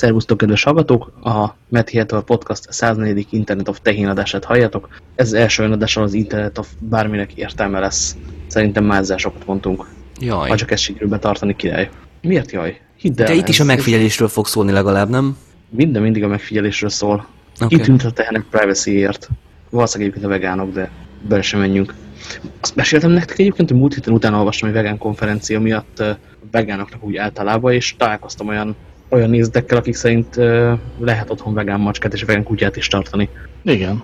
Szervusztok, kedves hallgatók! A Meti Podcast 104. Internet of Tehén adását halljátok. Ez első olyan adással az Internet of bárminek értelme lesz. Szerintem mázzásokat mondtunk. Jaj. Ha csak ezt sikerül betartani, király. Miért jaj? Hidd el, De itt is a megfigyelésről fog szólni legalább, nem? Minden mindig a megfigyelésről szól. Okay. Kitűnt a tehenek privacyért. Valószínűleg egyébként a vegánok, de bele sem menjünk. Azt meséltem nektek egyébként, hogy múlt héten utána olvastam egy vegán konferencia miatt vegánoknak úgy általában, és találkoztam olyan, olyan nézdekkel, akik szerint ö, lehet otthon vegán macskát és vegán kutyát is tartani. Igen.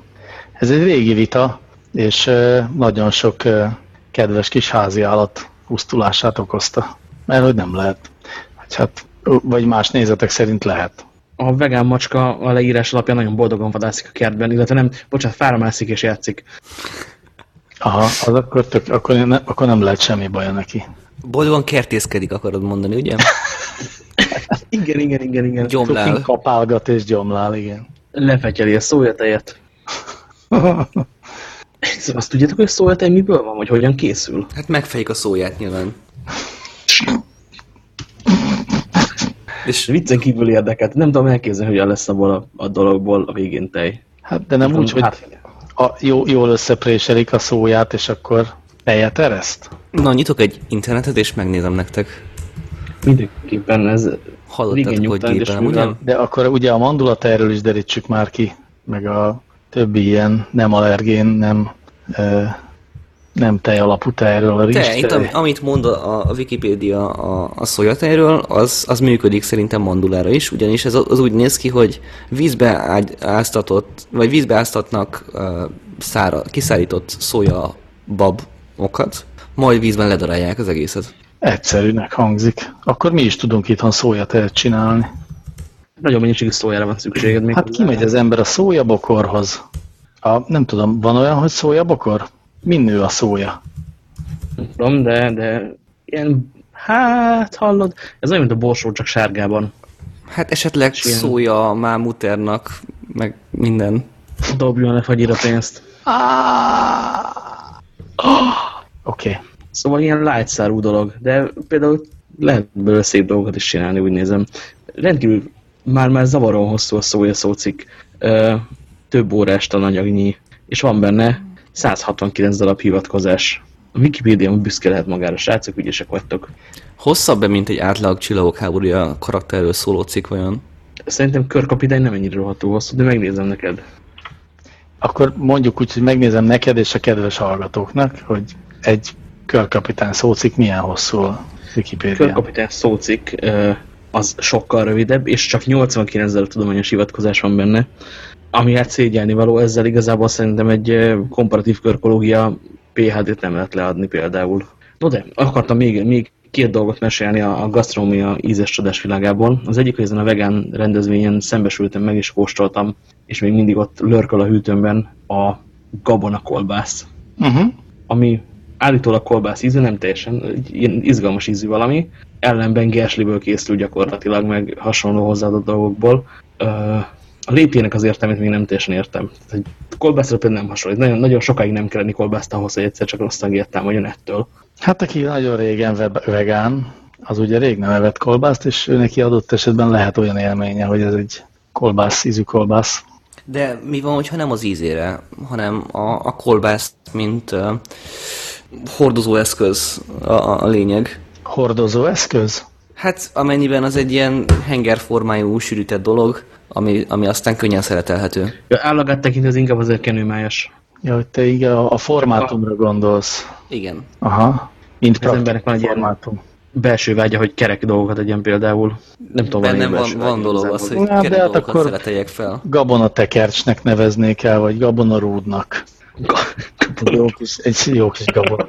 Ez egy régi vita, és ö, nagyon sok ö, kedves kis házi állat pusztulását okozta. Mert hogy nem lehet. Vagy Hát, vagy más nézetek szerint lehet. A vegán macska a leírás alapján nagyon boldogan vadászik a kertben, illetve nem, bocsánat, fáramászik és játszik. Aha, az akkor, tök, akkor, ne, akkor nem lehet semmi baja neki. Boldogan kertészkedik, akarod mondani, ugye? Igen, igen, igen, igen. Gyomlál. Kapálgat és gyomlál, igen. Lefetyeli a szójatejet. Szóval azt tudjátok, hogy a szójatej miből van, vagy hogyan készül? Hát megfejik a szóját nyilván. És Viccen kívül érdekelt. Nem tudom elképzelni, hogyan lesz abból a, a dologból a végén tej. Hát, de nem úgy, hogy Hát, a, jó, jól összepréselik a szóját, és akkor tejet ereszt? na, nyitok egy internetet, és megnézem nektek. mindenképpen ez igen Hallottatok, hogy gépen, ugye? De akkor ugye a mandulat erről is derítsük már ki, meg a többi ilyen nem allergén, nem, nem tej alapú tejről, a Te, itt, am- amit mond a, a Wikipédia a, a szójatejről, az, az működik szerintem mandulára is, ugyanis ez az úgy néz ki, hogy vízbe ágy, áztatott, vagy vízbe áztatnak uh, szára, kiszárított szója babokat, majd vízben ledarálják az egészet. Egyszerűnek hangzik. Akkor mi is tudunk itthon szójatejet csinálni. Nagyon mennyiségű szójára van szükséged még. Hát kimegy az ember a szójabokorhoz. A, nem tudom, van olyan, hogy szójabokor? Min nő a szója? Nem tudom, de, de ilyen, hát hallod, ez olyan, mint a borsó, csak sárgában. Hát esetleg És ilyen- szója mámuternak, meg minden. Dobjon le fagyira pénzt. Oké. Okay. Szóval ilyen lágyszárú dolog, de például lehet belőle szép dolgokat is csinálni, úgy nézem. Rendkívül már-már zavaron hosszú a szója szócik. Ö, több órás tananyagnyi, és van benne 169 darab hivatkozás. A Wikipédia büszke lehet magára, srácok, ügyesek vagytok. Hosszabb-e, mint egy átlag csillagok háborúja karakterről szóló cikk vajon? Szerintem körkapitány nem ennyire rohadtul hosszú, de megnézem neked. Akkor mondjuk úgy, hogy megnézem neked és a kedves hallgatóknak, hogy egy körkapitán szócik milyen hosszú a Wikipédia. Körkapitány szócik az sokkal rövidebb, és csak 89 darab tudományos hivatkozás van benne, ami hát szégyelni való, ezzel igazából szerintem egy ö, komparatív körkológia PHD-t nem lehet leadni például. No de, akartam még, még két dolgot mesélni a, a gasztronómia ízes csodás világából. Az egyik, hogy ezen a vegán rendezvényen szembesültem meg és kóstoltam, és még mindig ott lörköl a hűtőmben a gabona kolbász Uh-huh. ami állítólag kolbász íze, nem teljesen ilyen izgalmas ízű valami, ellenben gersliből készül gyakorlatilag, meg hasonló hozzáadott dolgokból. Ö, A lépjének az értelmét még nem teljesen értem. Tehát, hogy kolbászra például nem hasonlít. Nagyon, nagyon sokáig nem kell enni kolbászt ahhoz, hogy egyszer csak nosztalgiát támadjon ettől. Hát aki nagyon régen ve- vegán, az ugye rég nem evett kolbászt, és ő neki adott esetben lehet olyan élménye, hogy ez egy kolbász, ízű kolbász. De mi van, hogyha nem az ízére, hanem a, a kolbászt, mint uh, hordozóeszköz a, a, a lényeg? Hordozó eszköz? Hát amennyiben az egy ilyen hengerformájú sűrített dolog, ami, ami aztán könnyen szeretelhető. Ja, állagát tekintve az inkább azért kenőmájas. Ja, hogy te igen, a a formátumra gondolsz. Igen. Aha. Mint Az embernek van egy ilyen- formátum. Belső vágya, hogy kerek dolgokat egyen például. Nem tudom, Bennem van, van dolog az, hogy Na, de kerek hát dolgokat akkor- szereteljek fel. Gabonatekercsnek neveznék el, vagy gabonarúdnak. Egy jó kis, egy jó kis gabona.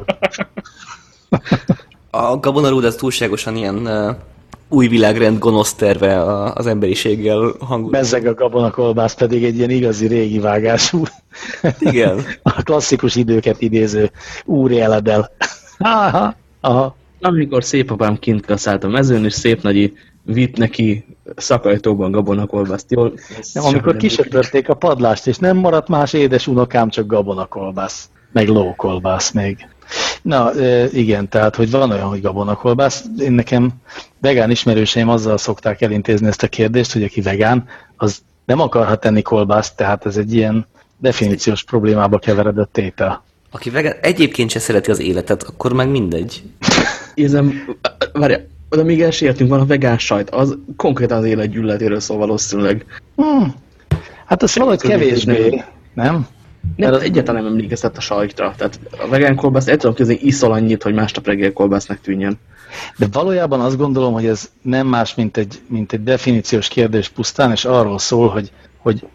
A gabonarúd az túlságosan ilyen uh, új világrend gonosz terve a- az emberiséggel hangul. Bezzeg a gabonakolbász pedig egy ilyen igazi régi vágású, Igen. a klasszikus időket idéző úrjeledel. Aha, aha. Amikor szépapám kint kaszált a mezőn, és szép nagyi vitt neki szakajtóban gabonakolbászt. Jól, Nem, amikor kisöpörték a padlást, és nem maradt más édes unokám, csak gabonakolbász, meg lókolbász még. Na, igen, tehát, hogy van olyan, hogy gabonakolbász. Én nekem vegán ismerőseim azzal szokták elintézni ezt a kérdést, hogy aki vegán, az nem akarhat enni kolbászt, tehát ez egy ilyen definíciós problémába keveredett tétel. Aki vegán, egyébként se szereti az életet, akkor meg mindegy. Érzem, várja, oda még el van a vegán sajt, az konkrétan az élet gyűlöletéről szól valószínűleg. Hmm. Hát az valahogy kevésbé, nem? Nem, az egyáltalán nem emlékeztet a sajtra. Tehát a vegán kolbász el tudom közé iszol annyit, hogy másnap reggel kolbásznak tűnjön. De valójában azt gondolom, hogy ez nem más, mint egy, mint egy definíciós kérdés pusztán, és arról szól, hogy, hogy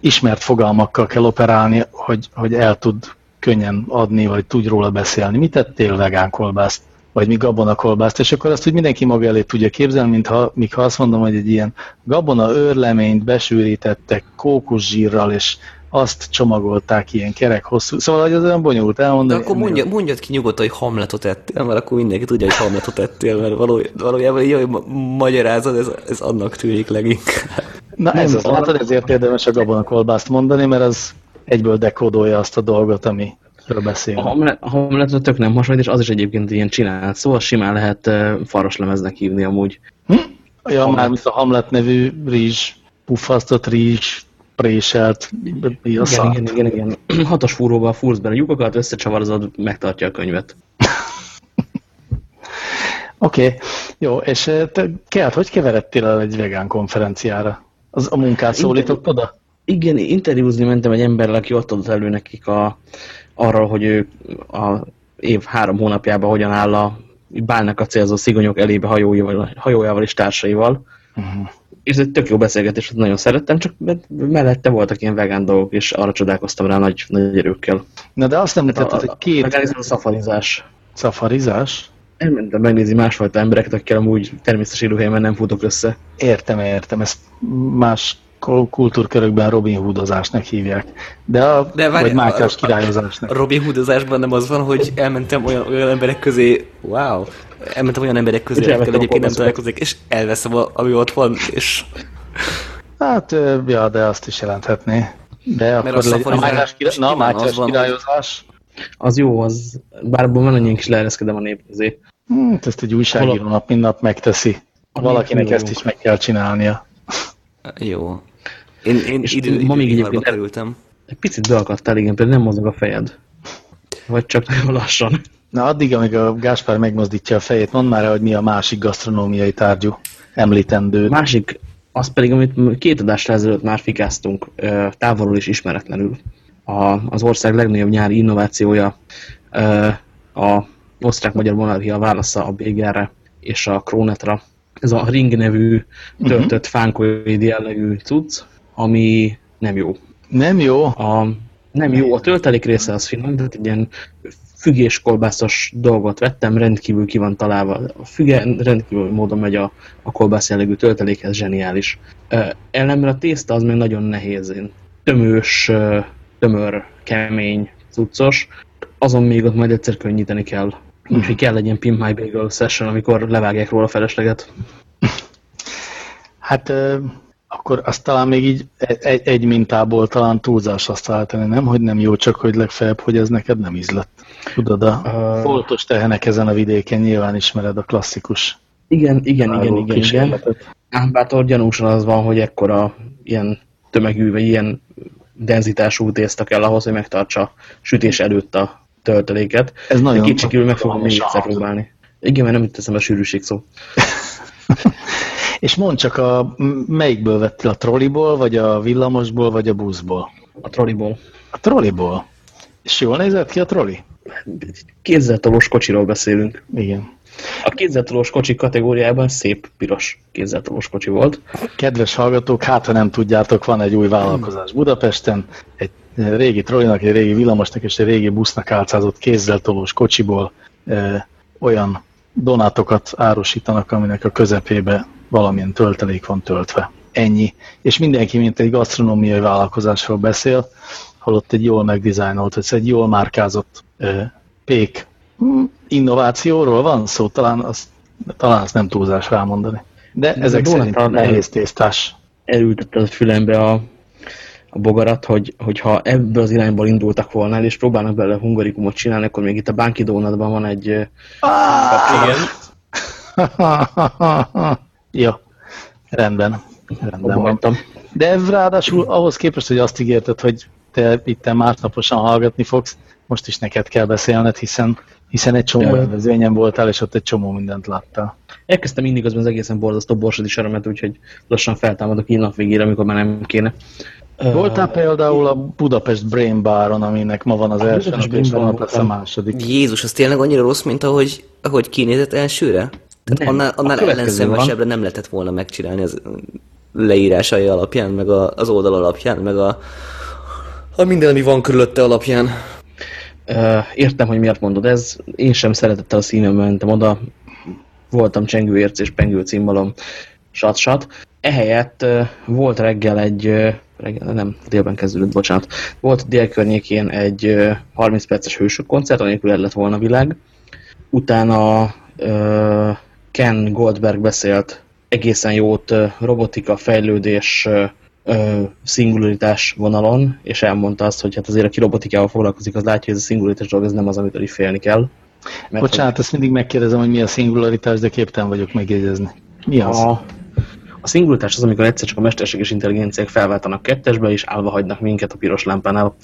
ismert fogalmakkal kell operálni, hogy, hogy el tud könnyen adni, vagy tudj róla beszélni. Mit tettél vegán kolbászt? Vagy mi gabona kolbászt? És akkor azt, hogy mindenki maga elé tudja képzelni, mintha, míg ha azt mondom, hogy egy ilyen gabona őrleményt besűrítettek kókuszsírral, és azt csomagolták ilyen kerek hosszú. Szóval, hogy az olyan bonyolult elmondani. De akkor mondja, mondjad ki nyugodtan, hogy hamletot ettél, mert akkor mindenki tudja, hogy hamletot ettél, mert való, valójában így, hogy magyarázod, ez, ez annak tűnik leginkább. Na ez az, látod, ezért érdemes a gabonakolbászt mondani, mert az egyből dekódolja azt a dolgot, ami beszélünk. A, hamlet, a hamletot tök nem hasonlít, és az is egyébként ilyen csinál. Szóval simán lehet uh, faroslemeznek hívni amúgy. Hm? Ja, már mint a Hamlet nevű rizs, puffasztott rizs, préselt, mi a igen, igen, igen, igen. Hatos fúróval fúrsz bele lyukokat, összecsavarozod, megtartja a könyvet. Oké, okay. jó, és te, Kelt, hogy keveredtél el egy vegán konferenciára? Az a munkát szólított oda? Igen, interjúzni mentem egy emberrel, aki ott adott elő nekik a, arról, hogy ő a év három hónapjában hogyan áll a bálnak a célzó szigonyok elébe hajójával, hajójával és társaival. Uh -huh és ez egy tök jó beszélgetés, nagyon szerettem, csak mellette voltak ilyen vegán dolgok, és arra csodálkoztam rá nagy, nagy erőkkel. Na de azt nem mutatod, hogy két... Vegánizmus a szafarizás. Szafarizás? Elmentem megnézni másfajta embereket, akikkel amúgy természetes élőhelyen nem futok össze. Értem, értem. Ezt más kultúrkörökben Robin Hoodozásnak hívják. De a, De várj, vagy Mátyás királyozásnak. A Robin Hoodozásban nem az van, hogy elmentem olyan, olyan emberek közé, wow, elmentem olyan emberek közé, akikkel egyébként nem találkozik, és elveszem, a, ami ott van, és... Hát, ja, de azt is jelenthetné. De Mert akkor legy... a Mátyás, király... Na, Mátyás királyozás. Az jó, az bár abban van annyi is leereszkedem a nép közé. Hmm, ezt egy újságíró nap, mint nap megteszi. A Valakinek ezt is meg kell csinálnia. Jó. Én, én és idő, ma még egyébként kerültem. Egy picit beakadtál, igen, például nem mozog a fejed. Vagy csak nagyon lassan. Na addig, amíg a Gáspár megmozdítja a fejét, mondd már, hogy mi a másik gasztronómiai tárgyú említendő. Másik, az pedig, amit két adásra ezelőtt már fikáztunk, távolról is ismeretlenül. A, az ország legnagyobb nyári innovációja a osztrák-magyar monarchia válasza a BGR-re és a Krónetra. Ez a Ring nevű töltött uh -huh. fánkoid jellegű cucc, ami nem jó. Nem jó? A, nem jó. A töltelék része az finom, tehát egy ilyen fügéskolbászos dolgot vettem, rendkívül ki van találva. A füge rendkívül módon megy a, a kolbász jellegű töltelékhez, zseniális. Ellenben a tészta az még nagyon nehéz. Én tömős, tömör, kemény, cuccos. Azon még ott majd egyszer könnyíteni kell. Úgyhogy kell egy ilyen Pimp My Bagel session, amikor levágják róla a felesleget. Hát akkor azt talán még így egy, egy mintából talán túlzás azt állítani, nem? Hogy nem jó, csak hogy legfeljebb, hogy ez neked nem ízlett. Tudod, a uh, foltos tehenek ezen a vidéken nyilván ismered a klasszikus. Igen, igen, igen, igen, igen. Ám bátor gyanúsan az van, hogy ekkora ilyen tömegű, vagy ilyen denzitású tészta kell ahhoz, hogy megtartsa sütés előtt a tölteléket. Ez nagyon Kicsikül meg fogom még egyszer próbálni. Igen, mert nem itt teszem a sűrűség szó. És mondd csak, a, melyikből vettél a trolliból, vagy a villamosból, vagy a buszból? A trolliból. A trolliból? És jól nézett ki a trolli? Kézzeltolós kocsiról beszélünk. Igen. A kézzeltolós kocsi kategóriában szép piros kézzeltolós kocsi volt. Kedves hallgatók, hát ha nem tudjátok, van egy új vállalkozás Budapesten, egy régi trollinak, egy régi villamosnak és egy régi busznak álcázott kézzeltolós kocsiból ö, olyan donátokat árusítanak, aminek a közepébe valamilyen töltelék van töltve. Ennyi. És mindenki, mint egy gasztronómiai vállalkozásról beszél, holott egy jól megdizájnolt, vagy egy jól márkázott ö, pék hm, innovációról van szó, talán azt, talán azt nem túlzás rámondani. De, De ezek szerint nehéz tésztás. Elültette a fülembe a, a bogarat, hogy, hogyha ebből az irányból indultak volna el, és próbálnak bele hungarikumot csinálni, akkor még itt a Banki Donutban van egy ah! Jó, rendben. rendben voltam. De ráadásul ahhoz képest, hogy azt ígérted, hogy te itt másnaposan hallgatni fogsz, most is neked kell beszélned, hiszen, hiszen egy csomó rendezvényen voltál, és ott egy csomó mindent láttál. Elkezdtem mindig az egészen borzasztó borsodi seremet, úgyhogy lassan feltámadok így nap végére, amikor már nem kéne. Voltál például a Budapest Brain Baron, aminek ma van az első nap, és holnap lesz a második. Jézus, az tényleg annyira rossz, mint ahogy, ahogy kinézett elsőre? Tehát nem, annál, annál ellenszenvesebbre nem lehetett volna megcsinálni az leírásai alapján, meg a, az oldal alapján, meg a, a minden, ami van körülötte alapján. Uh, értem, hogy miért mondod ez. Én sem szeretettel a színem mentem oda. Voltam csengőérc és pengő címbalom, sat-sat. Ehelyett uh, volt reggel egy, uh, reggel, nem, délben kezdődött, bocsánat. Volt dél környékén egy uh, 30 perces hősök koncert, anélkül el lett volna világ. Utána Ken Goldberg beszélt egészen jót robotika, fejlődés, szingularitás vonalon, és elmondta azt, hogy hát azért aki robotikával foglalkozik, az látja, hogy ez a szingularitás dolog, ez nem az, amitől is félni kell. Mert Bocsánat, hogy... ezt mindig megkérdezem, hogy mi a szingularitás, de képtelen vagyok megjegyezni. Mi az? A, a szingularitás az, amikor egyszer csak a mesterséges intelligenciák felváltanak kettesbe, és állva hagynak minket a piros lámpánál.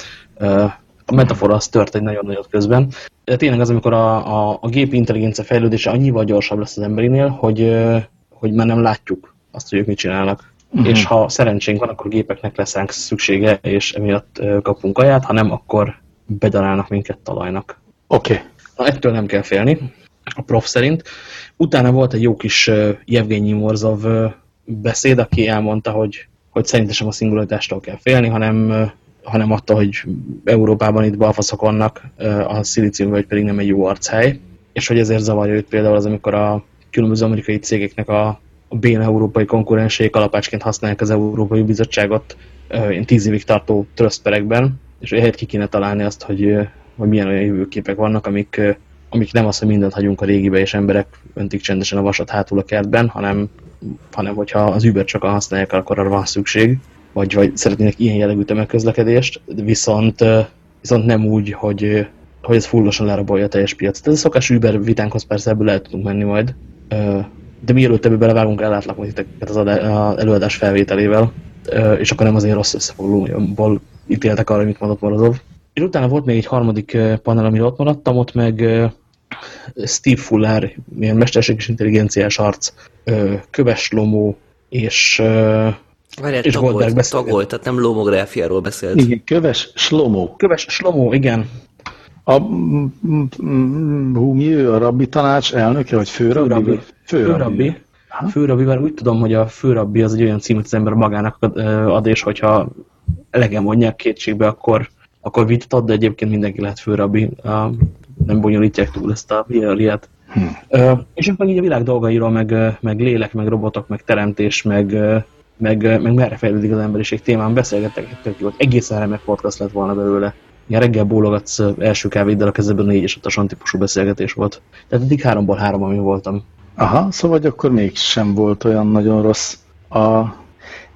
A metafora az tört egy nagyon nagyot közben. De tényleg az, amikor a, a, a gépi intelligencia fejlődése annyival gyorsabb lesz az emberinél, hogy hogy már nem látjuk azt, hogy ők mit csinálnak. Uh -huh. És ha szerencsénk van, akkor gépeknek lesz ránk szüksége, és emiatt kapunk aját, ha nem, akkor bedarálnak minket talajnak. Oké. Okay. Na, ettől nem kell félni, a prof szerint. Utána volt egy jó kis Jevgenyi Morzov beszéd, aki elmondta, hogy, hogy szerintem sem a szingularitástól kell félni, hanem, hanem attól, hogy Európában itt balfaszok vannak, a szilíciumvölgy pedig nem egy jó archely, és hogy ezért zavarja őt például az, amikor a különböző amerikai cégeknek a, a béna európai konkurensei kalapácsként használják az Európai Bizottságot ilyen tíz évig tartó trösztperekben, és ehhez ki kéne találni azt, hogy, hogy milyen olyan jövőképek vannak, amik, amik nem az, hogy mindent hagyunk a régibe, és emberek öntik csendesen a vasat hátul a kertben, hanem, hanem hogyha az Uber csak használják, akkor arra van szükség, vagy, vagy szeretnének ilyen jellegű tömegközlekedést, viszont, viszont nem úgy, hogy, hogy ez fullosan lerabolja a teljes piacot. Ez a szokás Uber vitánkhoz persze ebből el tudunk menni majd, de mielőtt ebből belevágunk, ellátlak majd titeket az előadás felvételével, és akkor nem azért rossz összefoglalóból ítéltek arra, amit mondott Morozov. És utána volt még egy harmadik panel, amire ott maradtam, ott meg Steve Fuller, ilyen mesterséges intelligenciás arc, Köves Lomó és, Várjál, és tagolt, Goldberg beszélt. Tagolt, tehát nem lomográfiáról beszélt. Igen, Köves Slomó. Köves Slomó, igen. A, hú, mi ő a rabbi tanács elnöke, vagy főrabbi? Főrabbi. Főrabbi. Főrabbi, mert úgy tudom, hogy a főrabbi az egy olyan cím, hogy az ember magának ad, és hogyha elegen mondják kétségbe, akkor, akkor vitatod, de egyébként mindenki lehet főrabbi. Nem bonyolítják túl ezt a hierarchiát. Hmm. És akkor így a világ dolgairól, meg, meg lélek, meg robotok, meg teremtés, meg, meg, meg merre fejlődik az emberiség témán beszélgettek, tök jó. Egészen remek podcast lett volna belőle ilyen reggel bólogatsz első kávéddel a kezedben négy és ötös típusú beszélgetés volt. Tehát eddig háromból három, ami voltam. Aha, szóval akkor mégsem volt olyan nagyon rossz. A...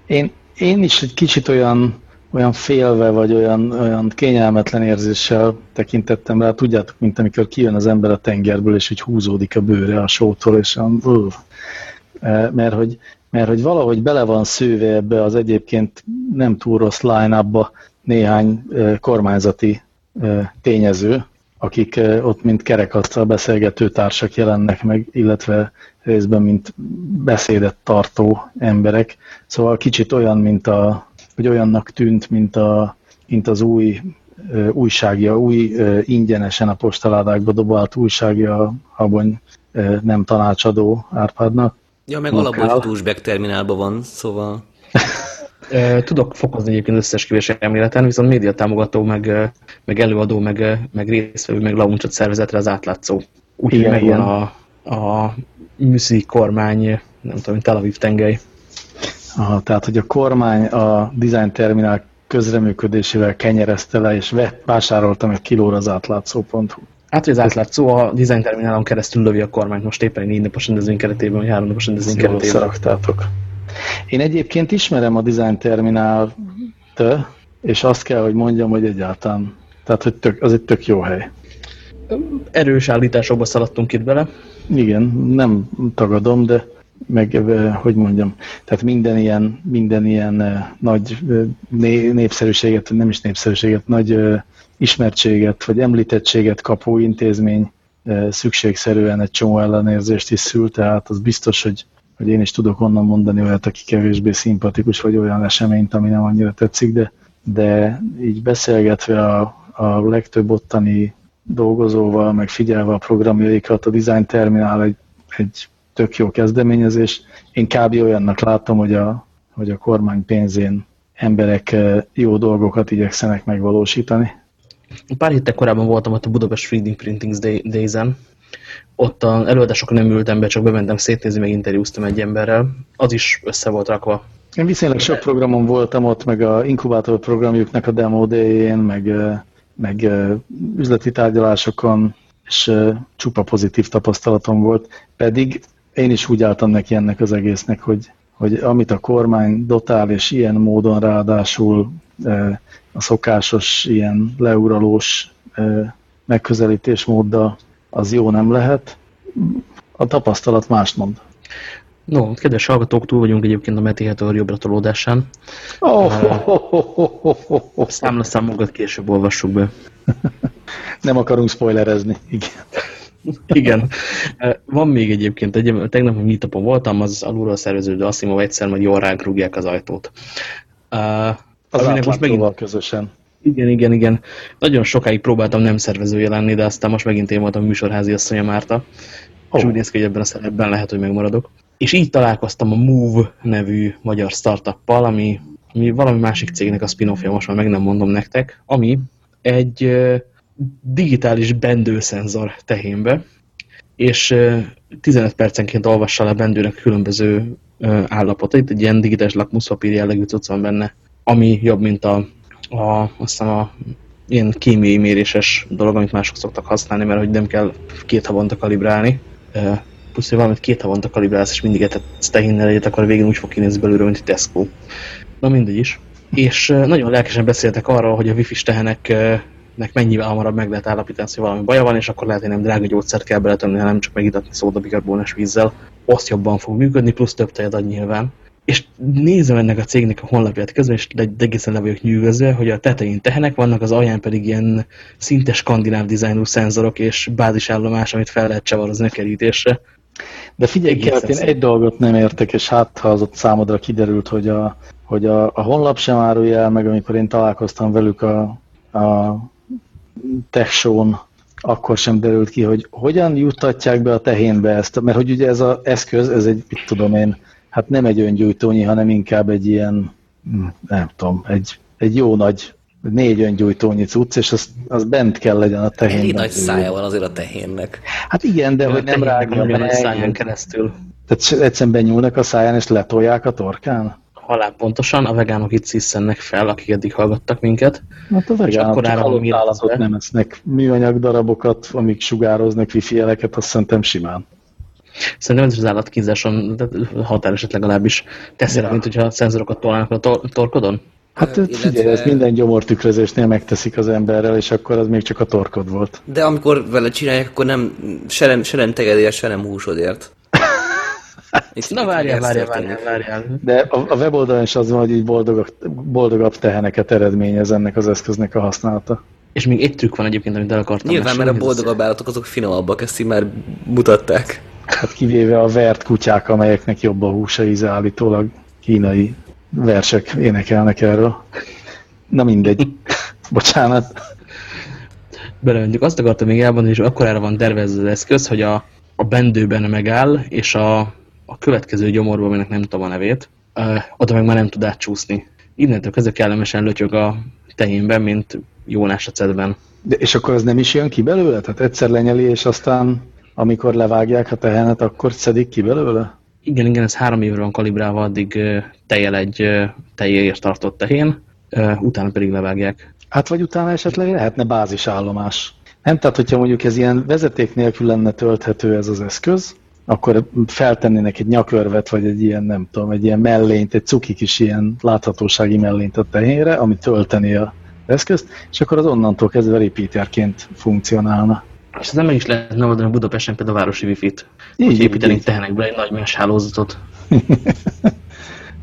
Én, én is egy kicsit olyan, olyan félve, vagy olyan, olyan kényelmetlen érzéssel tekintettem rá. Tudjátok, mint amikor kijön az ember a tengerből, és így húzódik a bőre a sótól, és olyan, uh, mert hogy, mert hogy valahogy bele van szőve ebbe az egyébként nem túl rossz line néhány kormányzati tényező, akik ott mint kerekasztal beszélgető társak jelennek meg, illetve részben mint beszédet tartó emberek. Szóval kicsit olyan, mint a, hogy olyannak tűnt, mint, a, mint az új újságja, új ingyenesen a postaládákba dobált újságja Habony nem tanácsadó Árpádnak. Ja, meg alapból pushback terminálban van, szóval... Tudok fokozni egyébként összes kivés elméleten, viszont média támogató, meg, meg előadó, meg, meg részvevő, meg launchot szervezetre az átlátszó. Úgyhogy megvan a, a műszi kormány, nem tudom, Tel Aviv tengely. Aha, tehát, hogy a kormány a design terminál közreműködésével kenyerezte le, és vett, vásároltam egy kilóra az átlátszó.hu. Hát, hogy az átlátszó a design terminálon keresztül lövi a kormányt most éppen egy négy napos rendezvény keretében, vagy három napos rendezvény keretében. Én egyébként ismerem a Design Terminált, és azt kell, hogy mondjam, hogy egyáltalán, tehát hogy tök, az egy tök jó hely. Erős állításokba szaladtunk itt bele. Igen, nem tagadom, de meg, hogy mondjam, tehát minden ilyen, minden ilyen nagy népszerűséget, nem is népszerűséget, nagy ismertséget vagy említettséget kapó intézmény szükségszerűen egy csomó ellenérzést is szül, tehát az biztos, hogy, hogy én is tudok onnan mondani olyat, aki kevésbé szimpatikus, vagy olyan eseményt, ami nem annyira tetszik, de, de így beszélgetve a, a legtöbb ottani dolgozóval, meg figyelve a programjaikat, a Design Terminál egy, egy tök jó kezdeményezés. Én kb. olyannak látom, hogy a, hogy a kormány pénzén emberek jó dolgokat igyekszenek megvalósítani. Pár héttel korábban voltam ott a Budapest Reading Printing Days-en. Ott a előadások nem ültem be, csak bementem szétnézni, meg interjúztam egy emberrel. Az is össze volt rakva. Én viszonylag sok programon voltam ott, meg a inkubátor programjuknak a demo day meg, meg üzleti tárgyalásokon, és csupa pozitív tapasztalatom volt. Pedig én is úgy álltam neki ennek az egésznek, hogy, hogy amit a kormány dotál, és ilyen módon ráadásul a szokásos ilyen leuralós megközelítésmóddal az jó nem lehet. A tapasztalat mást mond. No, kedves hallgatók, túl vagyunk egyébként a Meti Hathor jobbra tolódásán. Oh, oh, oh, oh, oh, oh, oh. Számlaszámokat később olvassuk be. Nem akarunk spoilerezni, igen. Igen. Van még egyébként, egy, tegnap a meetupon voltam, az alulról szerveződő Asimov egyszer majd jól ránk rúgják az ajtót. Az aminek most megint... közösen. Igen, igen, igen. Nagyon sokáig próbáltam nem szervezője lenni, de aztán most megint én voltam műsorházi asszonya Márta, oh. és úgy néz ki, hogy ebben a szerepben lehet, hogy megmaradok. És így találkoztam a Move nevű magyar startuppal, ami, ami valami másik cégnek a spin-offja, most már meg nem mondom nektek, ami egy digitális bendőszenzor tehénbe, és 15 percenként olvassa le bendőnek különböző állapotait, egy ilyen digitális lakmuszpapír jellegű cucc van benne, ami jobb, mint a, a, aztán a ilyen kémiai méréses dolog, amit mások szoktak használni, mert hogy nem kell két havonta kalibrálni. Plusz, hogy valamit két havonta kalibrálsz, és mindig etetsz tehénnel egyet, akkor végén úgy fog kinézni belőle, mint egy Tesco. Na mindegy is. És nagyon lelkesen beszéltek arról, hogy a wifi-s tehenek nek mennyivel hamarabb meg lehet állapítani, hogy valami baja van, és akkor lehet, hogy nem drága gyógyszert kell beletenni, hanem csak megitatni szódabikarbónás vízzel. Azt jobban fog működni, plusz több tejed ad nyilván. És nézem ennek a cégnek a honlapját közben, és egészen le vagyok nyűgözve, hogy a tetején tehenek vannak, az alján pedig ilyen szinte skandináv dizájnú szenzorok és bázisállomás, amit fel lehet csavarozni a kerítésre. De figyelj, Kert, én egy dolgot nem értek, és hát ha az ott számodra kiderült, hogy a, hogy a, a honlap sem árulja el, meg amikor én találkoztam velük a, a show akkor sem derült ki, hogy hogyan juttatják be a tehénbe ezt, mert hogy ugye ez az eszköz, ez egy, mit tudom én, hát nem egy öngyújtónyi, hanem inkább egy ilyen, hm, nem tudom, egy, egy jó nagy négy öngyújtónyi cucc, és az, az bent kell legyen a tehénben. Elég nagy szája van azért a tehénnek. Hát igen, de, de hogy nem rágja meg. a száján keresztül. Tehát egyszerűen benyúlnak a száján, és letolják a torkán? Halál pontosan, a vegánok itt sziszennek fel, akik eddig hallgattak minket. Hát a vegánok csak halott állatot nem esznek műanyag darabokat, amik sugároznak wifi jeleket, azt szerintem simán. Szerintem ez az állatkínzáson határeset legalábbis teszi ja. mint hogyha a szenzorokat tolnának a tor torkodon? Hát Illetve... figyelj, ez minden gyomortükrözésnél megteszik az emberrel, és akkor az még csak a torkod volt. De amikor vele csinálják, akkor nem, se nem, se nem tegedért, se nem húsodért. Itt Na várjál, várjál, várjál, várjál. De a, a weboldalon is az van, hogy így boldogabb, boldogabb teheneket eredményez ennek az eszköznek a használata. És még egy trükk van egyébként, amit el akartam Nyilván, mert a boldogabb állatok azok finomabbak, ezt így már mutatták. Hát kivéve a vert kutyák, amelyeknek jobb a húsa íze állítólag kínai versek énekelnek erről. Na mindegy. Bocsánat. Belementjük. Azt akartam még elmondani, hogy akkor erre van tervezve az eszköz, hogy a, a bendőben megáll, és a a következő gyomorba, aminek nem tudom a nevét, oda meg már nem tud átcsúszni. Innentől kezdve kellemesen lötyög a tehénben, mint Jónás a cedben. De és akkor az nem is jön ki belőle? Tehát egyszer lenyeli, és aztán amikor levágják a tehenet, akkor szedik ki belőle? Igen, igen, ez három évre van kalibrálva, addig tejjel egy tejéért tartott tehén, utána pedig levágják. Hát vagy utána esetleg lehetne bázisállomás. Nem, tehát hogyha mondjuk ez ilyen vezeték nélkül lenne tölthető ez az eszköz, akkor feltennének egy nyakörvet, vagy egy ilyen, nem tudom, egy ilyen mellényt, egy cuki kis ilyen láthatósági mellényt a tehére, ami tölteni a eszközt, és akkor az onnantól kezdve repeaterként funkcionálna. És ez nem is lehetne oldani Budapesten például a városi wifi-t. Így építenénk tehenekbe egy nagy más hálózatot.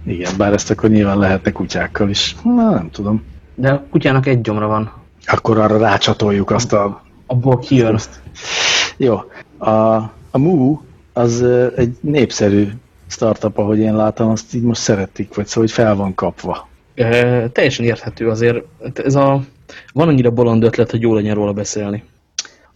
Igen, bár ezt akkor nyilván lehetne kutyákkal is. Na, nem tudom. De a kutyának egy gyomra van. Akkor arra rácsatoljuk azt a... Abból kijön. Jó. A, a Mu az egy népszerű startup, ahogy én látom, azt így most szeretik, vagy szóval, hogy fel van kapva. E, teljesen érthető azért. Ez a, van annyira bolond ötlet, hogy jó legyen róla beszélni.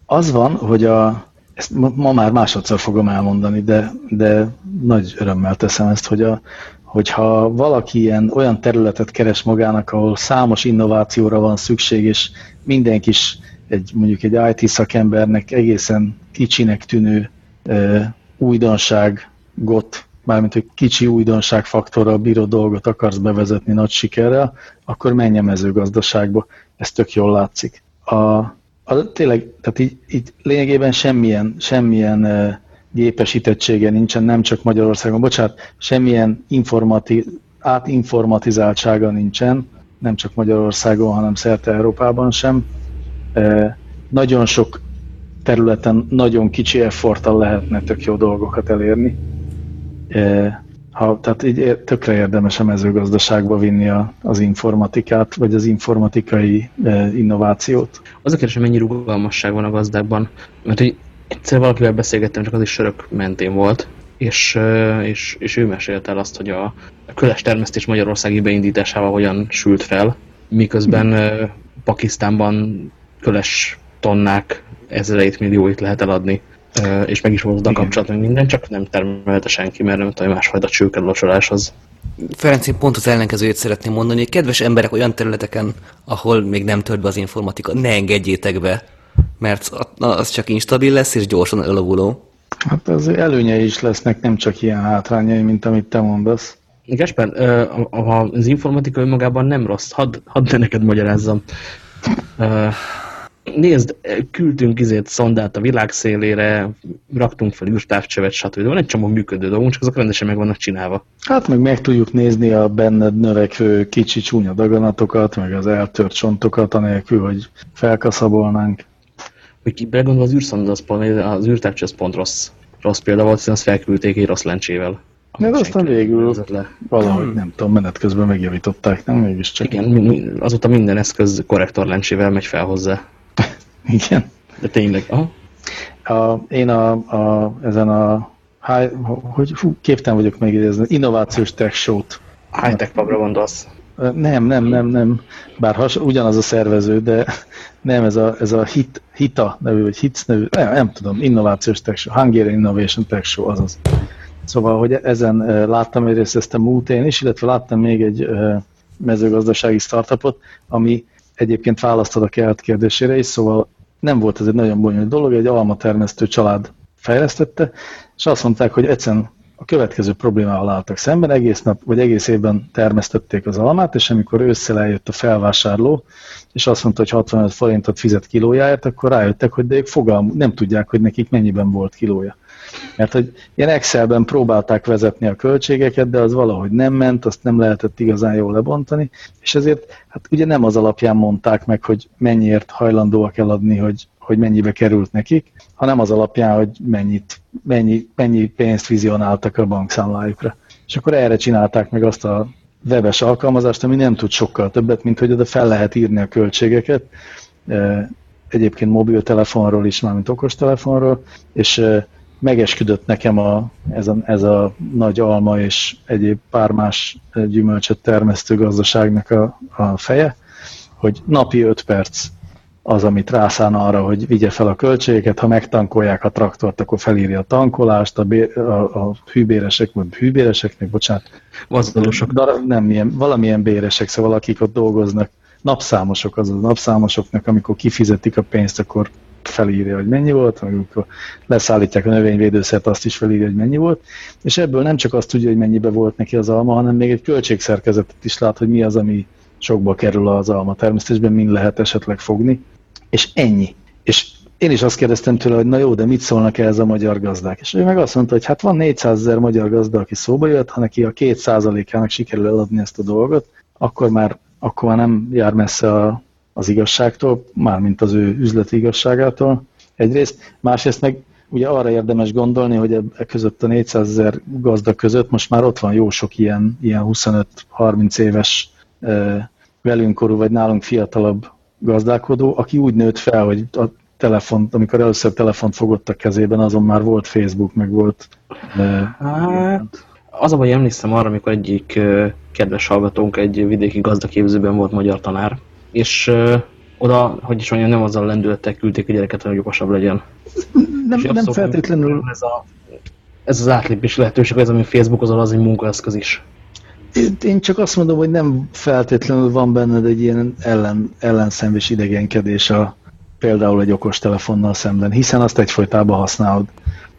Az van, hogy a, ezt ma már másodszor fogom elmondani, de, de nagy örömmel teszem ezt, hogy a, hogyha valaki ilyen olyan területet keres magának, ahol számos innovációra van szükség, és mindenki is egy, mondjuk egy IT szakembernek egészen kicsinek tűnő újdonságot, mármint hogy kicsi újdonságfaktorral bíró dolgot akarsz bevezetni nagy sikerrel, akkor menj a mezőgazdaságba. Ez tök jól látszik. A, a, tényleg, tehát így, így lényegében semmilyen, semmilyen e, gépesítettsége nincsen, nem csak Magyarországon, bocsánat, semmilyen informati, átinformatizáltsága nincsen, nem csak Magyarországon, hanem szerte Európában sem. E, nagyon sok területen nagyon kicsi efforttal lehetne tök jó dolgokat elérni. E, ha, tehát így tökre érdemes a mezőgazdaságba vinni a, az informatikát, vagy az informatikai e, innovációt. Az a kérdés, hogy mennyi rugalmasság van a gazdákban, mert hogy egyszer valakivel beszélgettem, csak az is sörök mentén volt, és, és, és ő mesélte el azt, hogy a köles termesztés magyarországi beindításával hogyan sült fel, miközben hmm. Pakisztánban köles tonnák ezereit, millióit lehet eladni, és meg is volt a kapcsolat, meg minden, csak nem termelte senki, mert nem tudom, másfajta csőkerülocsoláshoz. Ferenc, én pont az ellenkezőjét szeretném mondani, hogy kedves emberek olyan területeken, ahol még nem tört be az informatika, ne engedjétek be mert az csak instabil lesz, és gyorsan elavuló. Hát az előnyei is lesznek, nem csak ilyen hátrányai, mint amit te mondasz. Gesper, az informatika önmagában nem rossz, hadd, hadd ne neked magyarázzam. Nézd, küldtünk izét szondát a világ szélére, raktunk fel űrtávcsövet, stb. Van egy csomó működő dolgunk, csak azok rendesen meg vannak csinálva. Hát meg meg tudjuk nézni a benned növekvő kicsi csúnya daganatokat, meg az eltört csontokat, anélkül, hogy felkaszabolnánk hogy ki belegondol, az űrszonda, az, az űrtávcső az pont rossz, rossz példa volt, hiszen azt felküldték egy rossz lencsével. De aztán végül le. valahogy nem tudom, menet közben megjavították, nem mégiscsak. Igen, azóta minden eszköz korrektor lencsével megy fel hozzá. Igen. De tényleg, aha. A, én a, a, ezen a hogy hú, képtelen vagyok megjegyezni, innovációs tech show-t. High-tech pubra gondolsz. Nem, nem, nem, nem. Bár has, ugyanaz a szervező, de nem, ez a, ez a hit, HITA nevű, vagy HITS nevű, nem, nem tudom, Innovációs Tech Show, Hungarian Innovation Tech Show, azaz. Szóval, hogy ezen láttam egyrészt ezt a múltén is, illetve láttam még egy mezőgazdasági startupot, ami egyébként választod a kelt kérdésére is, szóval nem volt ez egy nagyon bonyolult dolog, egy alma termesztő család fejlesztette, és azt mondták, hogy egyszerűen a következő problémával álltak szemben, egész nap, vagy egész évben termesztették az almát, és amikor ősszel eljött a felvásárló, és azt mondta, hogy 65 forintot fizet kilójáért, akkor rájöttek, hogy de ők fogalm, nem tudják, hogy nekik mennyiben volt kilója. Mert hogy ilyen Excelben próbálták vezetni a költségeket, de az valahogy nem ment, azt nem lehetett igazán jól lebontani, és ezért hát ugye nem az alapján mondták meg, hogy mennyiért hajlandóak eladni, hogy, hogy mennyibe került nekik, hanem az alapján, hogy mennyit, mennyi, mennyi pénzt vizionáltak a bankszámlájukra. És akkor erre csinálták meg azt a webes alkalmazást, ami nem tud sokkal többet, mint hogy oda fel lehet írni a költségeket, egyébként mobiltelefonról is, mármint okostelefonról, és megesküdött nekem a, ez, a, ez a nagy alma és egyéb pár más gyümölcsöt termesztő gazdaságnak a, a feje, hogy napi 5 perc az, amit rászán arra, hogy vigye fel a költségeket, ha megtankolják a traktort, akkor felírja a tankolást, a, bér, a, a hűbéresek, vagy hűbéreseknek, bocsánat. Vazdalosok. Nem, milyen, valamilyen béresek, szóval akik ott dolgoznak, napszámosok, azaz napszámosoknak, amikor kifizetik a pénzt, akkor felírja, hogy mennyi volt, amikor leszállítják a növényvédőszert, azt is felírja, hogy mennyi volt, és ebből nem csak azt tudja, hogy mennyibe volt neki az alma, hanem még egy költségszerkezetet is lát, hogy mi az, ami sokba kerül az alma termesztésben, mind lehet esetleg fogni, és ennyi. És én is azt kérdeztem tőle, hogy na jó, de mit szólnak ehhez a magyar gazdák? És ő meg azt mondta, hogy hát van 400 ezer magyar gazda, aki szóba jött, ha neki a két százalékának sikerül eladni ezt a dolgot, akkor már, akkor már nem jár messze a, az igazságtól, mármint az ő üzleti igazságától egyrészt. Másrészt meg ugye arra érdemes gondolni, hogy e között a 400 ezer gazda között most már ott van jó sok ilyen, ilyen 25-30 éves e, velünk korú vagy nálunk fiatalabb gazdálkodó, aki úgy nőtt fel, hogy a telefont, amikor először telefont fogott a kezében, azon már volt Facebook, meg volt... E, hát, az a baj, emlékszem arra, amikor egyik kedves hallgatónk egy vidéki gazdaképzőben volt magyar tanár, és oda, hogy is mondjam, nem azzal lendülettel küldték a gyereket, hogy okosabb legyen. Nem, nem feltétlenül... Ez, a, ez az átlépés lehetőség, ez ami Facebookozol, az egy munkaeszköz is. Én csak azt mondom, hogy nem feltétlenül van benned egy ilyen ellen, ellenszenves idegenkedés a, például egy okos telefonnal szemben, hiszen azt egyfolytában használod.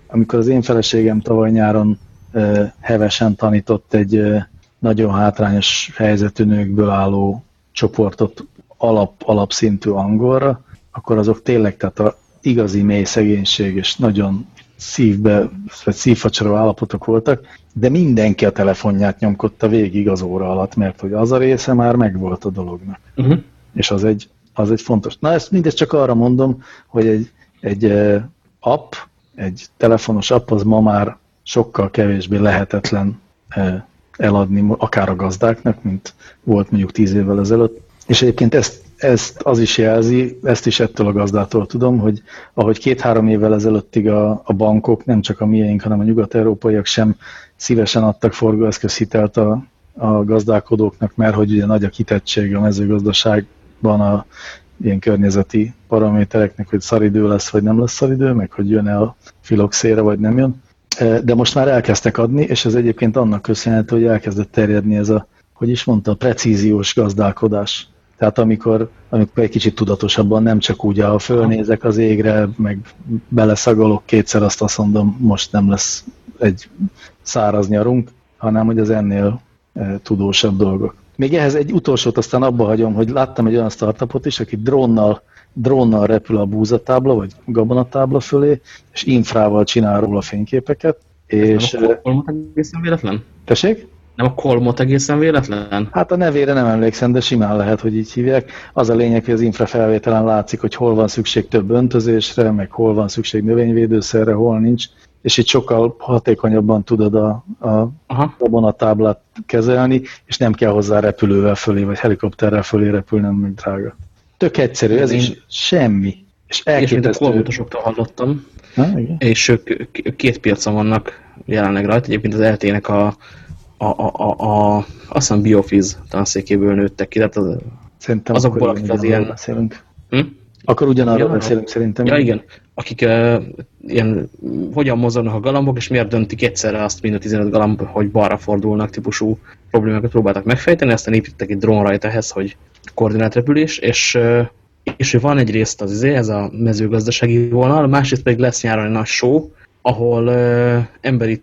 Amikor az én feleségem tavaly nyáron uh, hevesen tanított egy uh, nagyon hátrányos helyzetű nőkből álló csoportot alap, alapszintű angolra, akkor azok tényleg tehát a igazi mély szegénység és nagyon szívbe, vagy szívfacsaró állapotok voltak, de mindenki a telefonját nyomkodta végig az óra alatt, mert hogy az a része már megvolt a dolognak. Uh-huh. És az egy, az egy fontos. Na ezt mindezt csak arra mondom, hogy egy, egy app, egy telefonos app az ma már sokkal kevésbé lehetetlen eladni akár a gazdáknak, mint volt mondjuk tíz évvel ezelőtt. És egyébként ezt, ezt az is jelzi, ezt is ettől a gazdától tudom, hogy ahogy két-három évvel ezelőttig a, a bankok, nem csak a miénk, hanem a nyugat-európaiak sem szívesen adtak forgóeszközhitelt a, a gazdálkodóknak, mert hogy ugye nagy a kitettség a mezőgazdaságban a ilyen környezeti paramétereknek, hogy szaridő lesz, vagy nem lesz szaridő, meg hogy jön-e a filoxéra, vagy nem jön. E, de most már elkezdtek adni, és ez egyébként annak köszönhető, hogy elkezdett terjedni ez a, hogy is mondta, a precíziós gazdálkodás. Tehát amikor, amikor egy kicsit tudatosabban, nem csak úgy, ha fölnézek az égre, meg beleszagolok kétszer, azt azt mondom, most nem lesz egy száraz nyarunk, hanem hogy az ennél e, tudósabb dolgok. Még ehhez egy utolsót aztán abba hagyom, hogy láttam egy olyan startupot is, aki drónnal, drónnal repül a búzatábla, vagy gabonatábla fölé, és infrával csinál róla fényképeket. És, nem a egészen véletlen? Tessék? Nem a kolmot egészen véletlen? Hát a nevére nem emlékszem, de simán lehet, hogy így hívják. Az a lényeg, hogy az infrafelvételen látszik, hogy hol van szükség több öntözésre, meg hol van szükség növényvédőszerre, hol nincs és itt sokkal hatékonyabban tudod a, a gabonatáblát kezelni, és nem kell hozzá repülővel fölé, vagy helikopterrel fölé repülnem, meg drága. Tök egyszerű, ez Én... is semmi. És elképesztő. És hallottam, Na, igen. és ők két piacon vannak jelenleg rajta. Egyébként az LT-nek a, a, a, a, a azt hiszem Biofiz tanszékéből nőttek ki, tehát az, Szerintem azokból, akik az ilyen... Beszélünk. Hm? Akkor ugyanarról beszélünk szerintem. Ja, igen. Akik uh, ilyen, hogyan mozognak a galambok, és miért döntik egyszerre azt mind a 15 galamb, hogy balra fordulnak típusú problémákat próbáltak megfejteni, aztán építettek egy drón rajta ehhez, hogy koordinált repülés, és, uh, és van egyrészt az izé, ez a mezőgazdasági vonal, másrészt pedig lesz nyáron egy nagy show, ahol uh, emberi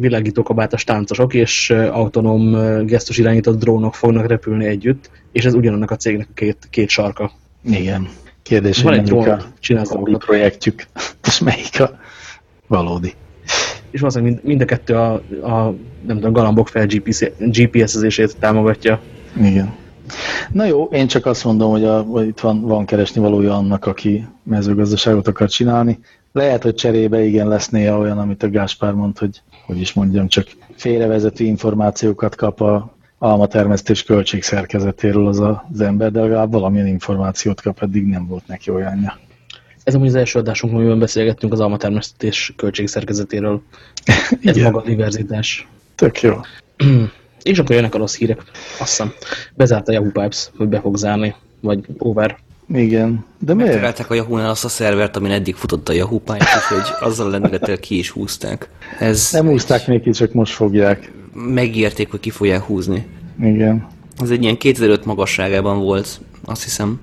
világítókabátos táncosok és autonóm gesztus irányított drónok fognak repülni együtt, és ez ugyanannak a cégnek a két, két sarka. Igen. Kérdés, Van hogy melyik a, a projektjük, és melyik a valódi. És valószínűleg mind, mind a kettő a, a nem tudom, galambok fel GPS-ezését támogatja. Igen. Na jó, én csak azt mondom, hogy, a, hogy itt van, van keresni valója annak, aki mezőgazdaságot akar csinálni. Lehet, hogy cserébe igen lesz néha olyan, amit a Gáspár mond, hogy hogy is mondjam, csak félrevezető információkat kap a almatermesztés költségszerkezetéről az az ember, de legalább valamilyen információt kap, eddig nem volt neki olyanja. Ez amúgy az első adásunk, amiben beszélgettünk az almatermesztés költségszerkezetéről. Ez maga a diverzitás. Tök jó. És akkor jönnek a rossz hírek. Azt hiszem, bezárt a Yahoo Pipes, hogy be fog zárni, vagy over. Igen, de miért? Megtalálták a Yahoo-nál azt a szervert, amin eddig futott a Yahoo Pipes, hogy azzal a lendülettel ki is húzták. Ez nem húzták még ki, csak most fogják megígérték, hogy ki fogják húzni. Igen. Ez egy ilyen 2005 magasságában volt, azt hiszem,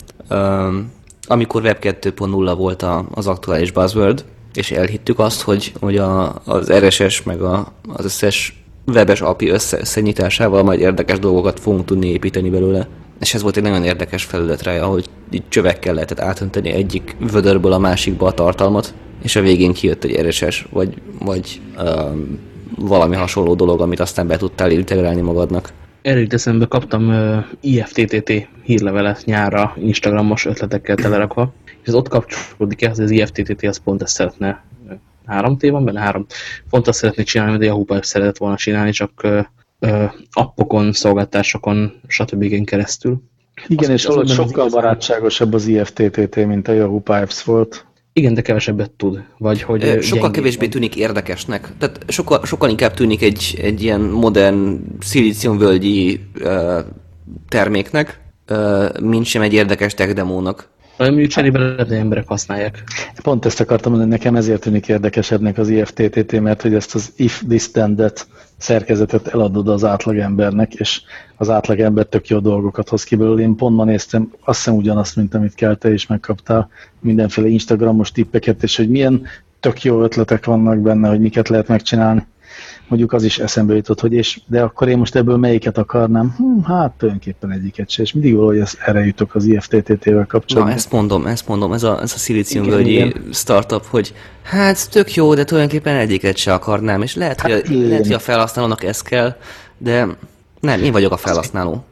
amikor Web 2.0 volt az aktuális buzzword, és elhittük azt, hogy, hogy a, az RSS meg a, az összes webes API össze, összenyitásával majd érdekes dolgokat fogunk tudni építeni belőle. És ez volt egy nagyon érdekes felület rá, ahogy így csövekkel lehetett átönteni egyik vödörből a másikba a tartalmat, és a végén kijött egy RSS, vagy, vagy um, valami hasonló dolog, amit aztán be tudtál integrálni magadnak. Erről eszembe kaptam uh, IFTTT hírlevelet nyára Instagramos ötletekkel telerakva, és ez ott kapcsolódik ehhez, az IFTTT az pont ezt szeretne három tév van benne, három. Pont azt szeretné csinálni, amit a Yahoo Pipe szeretett volna csinálni, csak appokon, szolgáltásokon, stb. keresztül. Igen, azt és valahogy sokkal barátságosabb az IFTTT, mint a Yahoo Pipes volt. Igen, de kevesebbet tud. Vagy hogy sokkal kevésbé tűnik érdekesnek. Tehát sokkal, sokkal inkább tűnik egy, egy ilyen modern szilíciumvölgyi uh, terméknek, uh, mint sem egy érdekes tech demónak. Mondjuk cserébe lehet, emberek használják. Pont ezt akartam mondani, nekem ezért tűnik érdekesebbnek az IFTTT, mert hogy ezt az if this then that szerkezetet eladod az átlagembernek, és az átlagember tök jó dolgokat hoz ki belőle. Én pont ma néztem, azt hiszem ugyanazt, mint amit kell te is megkaptál, mindenféle Instagramos tippeket, és hogy milyen tök jó ötletek vannak benne, hogy miket lehet megcsinálni mondjuk az is eszembe jutott, hogy és, de akkor én most ebből melyiket akarnám? Hm, hát tulajdonképpen egyiket se, és mindig valahogy ez, erre jutok az IFTTT-vel kapcsolatban. Na, ezt mondom, ezt mondom, ez a, ez a szilíciumvölgyi startup, hogy hát tök jó, de tulajdonképpen egyiket se akarnám, és lehet, hát hogy, a, lehet, hogy a felhasználónak ez kell, de nem, én vagyok a felhasználó.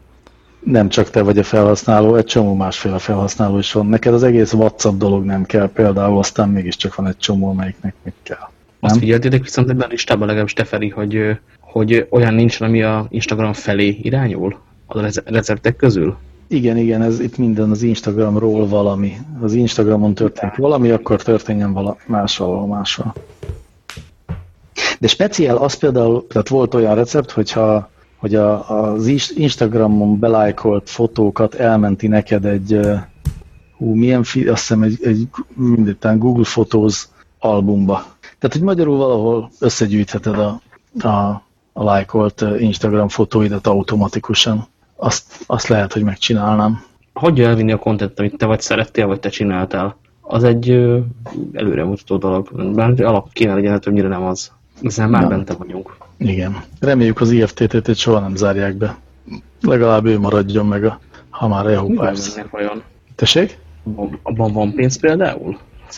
Nem csak te vagy a felhasználó, egy csomó másféle felhasználó is van. Neked az egész WhatsApp dolog nem kell például, aztán mégiscsak van egy csomó, melyiknek mit kell. Azt figyeltétek viszont ebben a listában legalábbis te Feri, hogy, hogy olyan nincs, ami a Instagram felé irányul a receptek közül? Igen, igen, ez itt minden az Instagramról valami. Az Instagramon történik valami, akkor történjen valami más valahol máshol. De speciál az például, tehát volt olyan recept, hogyha hogy a, az Instagramon belájkolt fotókat elmenti neked egy, hú, milyen, fi, azt hiszem egy, egy mindentán Google Photos albumba. Tehát, hogy magyarul valahol összegyűjtheted a, a, a lájkolt Instagram fotóidat automatikusan. Azt, azt lehet, hogy megcsinálnám. Hogy elvinni a kontent, amit te vagy szerettél, vagy te csináltál? Az egy ö, előremutató dolog. Bár alap kéne legyen, többnyire nem az. Ezzel már nem. bente vagyunk. Igen. Reméljük az IFTT-t soha nem zárják be. Legalább ő maradjon meg, a, ha már Yahoo Pipes. Tessék? Abban van pénz például? Az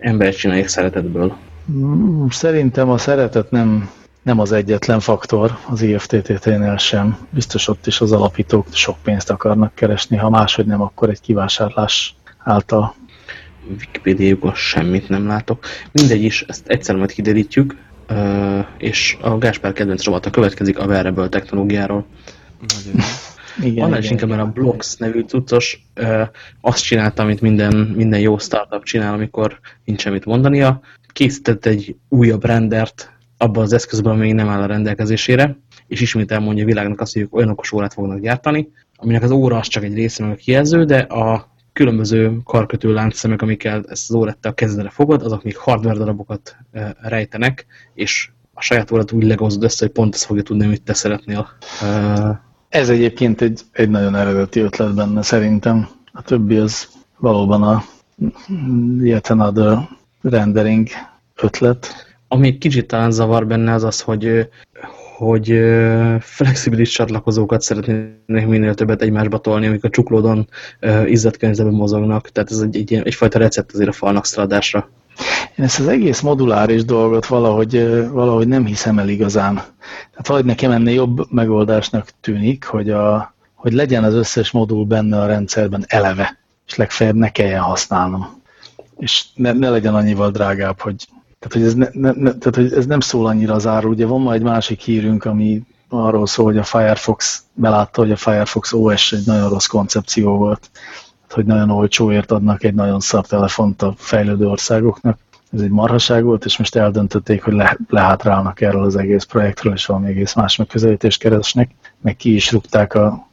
Embert csinálják szeretetből? Mm, szerintem a szeretet nem, nem az egyetlen faktor az IFTTT-nél sem. Biztos ott is az alapítók sok pénzt akarnak keresni, ha máshogy nem, akkor egy kivásárlás által. Wikipédiájukon semmit nem látok. Mindegy is, ezt egyszer majd kiderítjük, és a Gáspár kedvenc rovata következik a wearable technológiáról. Nagyon igen, Annál is inkább, mert a Blocks nevű cuccos azt csinálta, amit minden, minden jó startup csinál, amikor nincs semmit mondania. Készített egy újabb rendert abban az eszközben, ami még nem áll a rendelkezésére, és ismét elmondja a világnak azt, hogy ők olyan okos órát fognak gyártani, aminek az óra az csak egy része meg a kijelző, de a különböző karkötő láncszemek, amikkel ezt az órát a kezedre fogod, azok még hardware darabokat rejtenek, és a saját órát úgy legozod össze, hogy pont ezt fogja tudni, amit te szeretnél. Ez egyébként egy, egy nagyon eredeti ötlet benne szerintem. A többi az valóban a yet another rendering ötlet. Ami kicsit talán zavar benne az az, hogy, hogy flexibilis csatlakozókat szeretnének minél többet egymásba tolni, amik a csuklódon izzadkörnyezetben mozognak. Tehát ez egy, egy, egyfajta recept azért a falnak szaladásra. Én ezt az egész moduláris dolgot valahogy, valahogy nem hiszem el igazán. Tehát vagy nekem ennél jobb megoldásnak tűnik, hogy, a, hogy legyen az összes modul benne a rendszerben eleve, és legfeljebb ne kelljen használnom. És ne, ne legyen annyival drágább, hogy tehát, hogy ez, ne, ne, ne, tehát, hogy ez nem szól annyira az áru. Ugye van majd egy másik hírünk, ami arról szól, hogy a Firefox belátta, hogy a Firefox OS egy nagyon rossz koncepció volt hogy nagyon olcsóért adnak egy nagyon szar telefont a fejlődő országoknak. Ez egy marhaság volt, és most eldöntötték, hogy le, lehátrálnak erről az egész projektről, és valami egész más megközelítést keresnek, meg ki is rúgták a,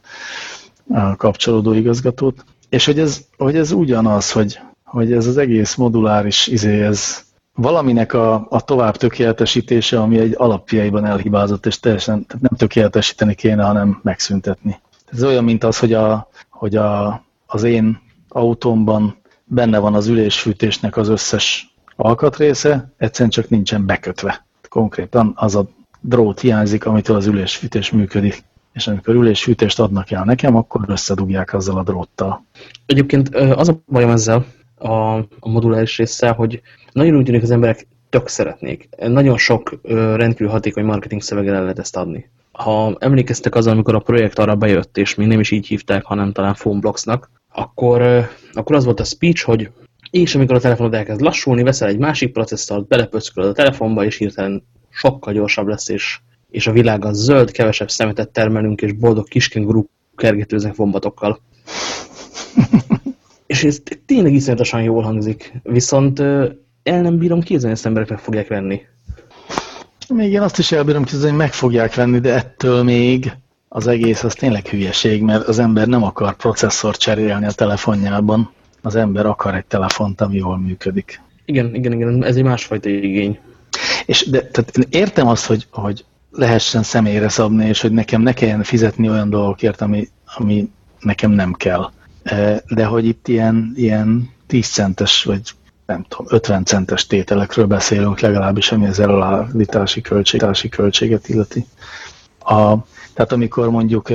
a kapcsolódó igazgatót. És hogy ez, hogy ez ugyanaz, hogy, hogy ez az egész moduláris izé, ez valaminek a, a tovább tökéletesítése, ami egy alapjaiban elhibázott, és teljesen nem tökéletesíteni kéne, hanem megszüntetni. Ez olyan, mint az, hogy a, hogy a az én autómban benne van az ülésfűtésnek az összes alkatrésze, egyszerűen csak nincsen bekötve. Konkrétan az a drót hiányzik, amitől az ülésfűtés működik. és amikor ülésfűtést adnak el nekem, akkor összedugják azzal a dróttal. Egyébként az a bajom ezzel a, a moduláris résszel, hogy nagyon úgy tűnik az emberek tök szeretnék. Nagyon sok rendkívül hatékony marketing szöveggel el lehet ezt adni. Ha emlékeztek az, amikor a projekt arra bejött, és még nem is így hívták, hanem talán Phoneblocksnak, akkor, akkor az volt a speech, hogy és amikor a telefonod elkezd lassulni, veszel egy másik processzort, belepöckölöd a telefonba, és hirtelen sokkal gyorsabb lesz, és, és a világ az zöld, kevesebb szemetet termelünk, és boldog kiskengurú kergetőznek vombatokkal. és ez tényleg iszonyatosan jól hangzik, viszont el nem bírom képzelni, ezt emberek meg fogják venni. Még én azt is elbírom képzelni, hogy meg fogják venni, de ettől még az egész az tényleg hülyeség, mert az ember nem akar processzor cserélni a telefonjában. Az ember akar egy telefont, ami jól működik. Igen, igen, igen, ez egy másfajta igény. És de, tehát én értem azt, hogy, hogy lehessen személyre szabni, és hogy nekem ne kelljen fizetni olyan dolgokért, ami, ami nekem nem kell. E, de hogy itt ilyen, ilyen 10 centes, vagy nem tudom, 50 centes tételekről beszélünk legalábbis, ami az elállítási költség, költséget illeti. A, tehát amikor mondjuk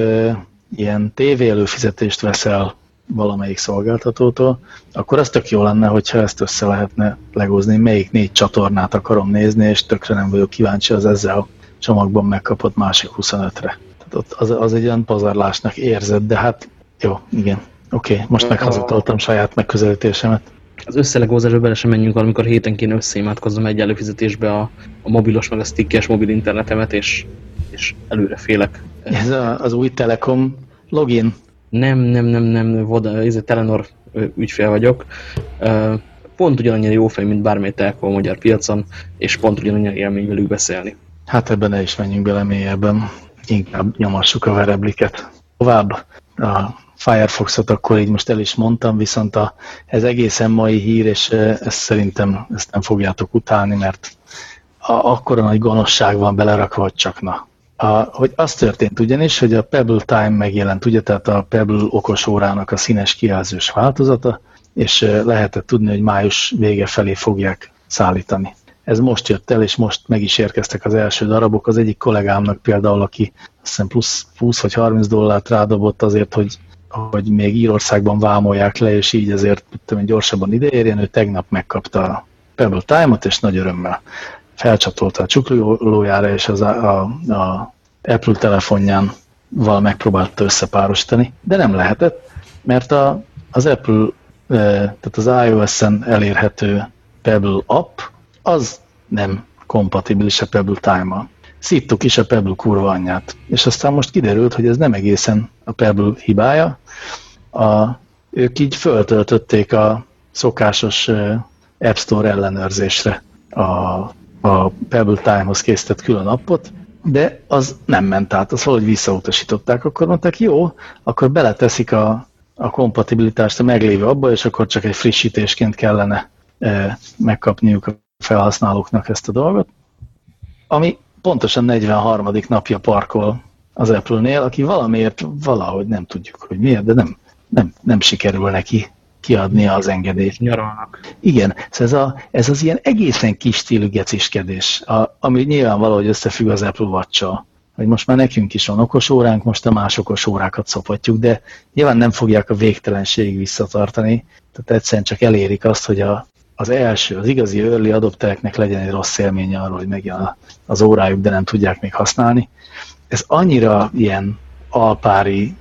ilyen tévé előfizetést veszel valamelyik szolgáltatótól, akkor az tök jó lenne, hogyha ezt össze lehetne legózni, melyik négy csatornát akarom nézni, és tökre nem vagyok kíváncsi az ezzel csomagban megkapott másik 25-re. Tehát ott az, az egy olyan pazarlásnak érzed, de hát jó, igen. Oké, okay, most meghazudtoltam saját megközelítésemet. Az összelegózásba bele sem menjünk, amikor héten kéne összeimádkoznom egy előfizetésbe a, a mobilos meg a stickes mobil internetemet, és, és előre félek. Ez a, az új Telekom login nem, nem, nem, nem, Voda, ez egy Telenor ügyfél vagyok. Pont ugyanannyira jó fej, mint bármely telko a magyar piacon, és pont ugyanannyira élmény velük beszélni. Hát ebben ne is menjünk bele mélyebben. Inkább nyomassuk a verebliket. Tovább a Firefoxot akkor így most el is mondtam, viszont a, ez egészen mai hír, és ezt szerintem ezt nem fogjátok utálni, mert a, akkora nagy gonoszság van belerakva, hogy csak na. A, hogy az történt ugyanis, hogy a Pebble Time megjelent, ugye, tehát a Pebble okos órának a színes kijelzős változata, és lehetett tudni, hogy május vége felé fogják szállítani. Ez most jött el, és most meg is érkeztek az első darabok. Az egyik kollégámnak például, aki azt hiszem plusz 20 vagy 30 dollárt rádobott azért, hogy, hogy még Írországban vámolják le, és így azért tudom, gyorsabban ideérjen, ő tegnap megkapta a Pebble Time-ot, és nagy örömmel felcsatolta a csuklójára, és az a, a, a Apple telefonján val megpróbálta összepárosítani, de nem lehetett, mert a, az Apple, tehát az iOS-en elérhető Pebble app, az nem kompatibilis a Pebble Time-mal. Szittuk is a Pebble kurva anyját. És aztán most kiderült, hogy ez nem egészen a Pebble hibája. A, ők így föltöltötték a szokásos App Store ellenőrzésre a a Pebble Time-hoz készített külön appot, de az nem ment át, azt valahogy visszautasították, akkor mondták, jó, akkor beleteszik a, a kompatibilitást a meglévő abba, és akkor csak egy frissítésként kellene e, megkapniuk a felhasználóknak ezt a dolgot, ami pontosan 43. napja parkol az Apple-nél, aki valamiért valahogy nem tudjuk, hogy miért, de nem, nem, nem sikerül neki kiadnia az engedélyt. Nyaralnak. Igen, szóval ez, a, ez az ilyen egészen kis stílű geciskedés, a, ami nyilván valahogy összefügg az Apple watch hogy most már nekünk is van okos óránk, most a más okos órákat szopatjuk, de nyilván nem fogják a végtelenség visszatartani, tehát egyszerűen csak elérik azt, hogy a, az első, az igazi early adoptereknek legyen egy rossz élménye arról, hogy megjön az órájuk, de nem tudják még használni. Ez annyira ilyen alpári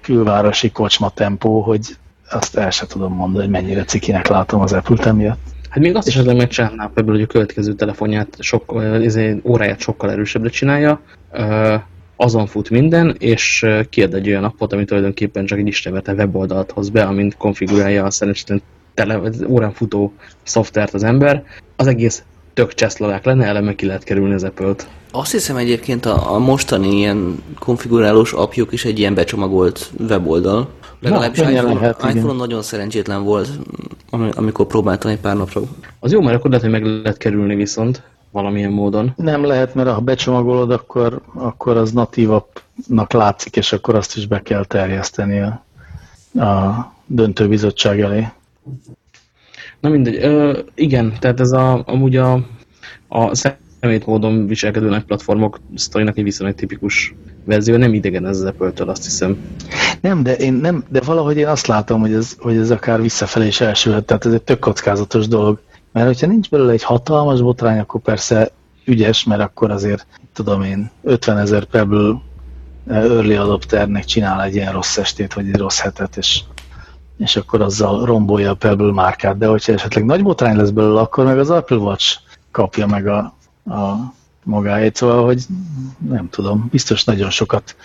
külvárosi kocsma tempó, hogy azt el sem tudom mondani, hogy mennyire cikinek látom az Apple-t miatt. Hát még azt is esetleg megcsinálná ebből, hogy a következő telefonját, sok, izé, óráját sokkal erősebbre csinálja, azon fut minden, és kiad egy olyan appot, ami tulajdonképpen csak egy istenverte weboldalt hoz be, amint konfigurálja a szerencsétlen tele, órán futó szoftvert az ember. Az egész tök cseszlavák lenne, eleme ki lehet kerülni az Apple-t. Azt hiszem egyébként a, a mostani ilyen konfigurálós apjuk is egy ilyen becsomagolt weboldal. Legalábbis Na, iPhone, lehet, iPhone nagyon szerencsétlen volt, amikor próbáltam egy pár napra. Az jó, mert akkor lehet, hogy meg lehet kerülni viszont valamilyen módon. Nem lehet, mert ha becsomagolod, akkor, akkor az natívabbnak látszik, és akkor azt is be kell terjeszteni a, a döntőbizottság elé. Na mindegy, ö, igen, tehát ez a, amúgy a, a szemét módon viselkedő nagy platformok sztorinak egy viszonylag tipikus verzió nem idegen ez az Apple-től, azt hiszem. Nem, de, én nem, de valahogy én azt látom, hogy ez, hogy ez akár visszafelé is elsülhet, tehát ez egy tök kockázatos dolog. Mert hogyha nincs belőle egy hatalmas botrány, akkor persze ügyes, mert akkor azért, tudom én, 50 ezer Pebble early adopternek csinál egy ilyen rossz estét, vagy egy rossz hetet, és, és akkor azzal rombolja a Pebble márkát. De hogyha esetleg nagy botrány lesz belőle, akkor meg az Apple Watch kapja meg a, a magáét. Szóval, hogy nem tudom, biztos nagyon sokat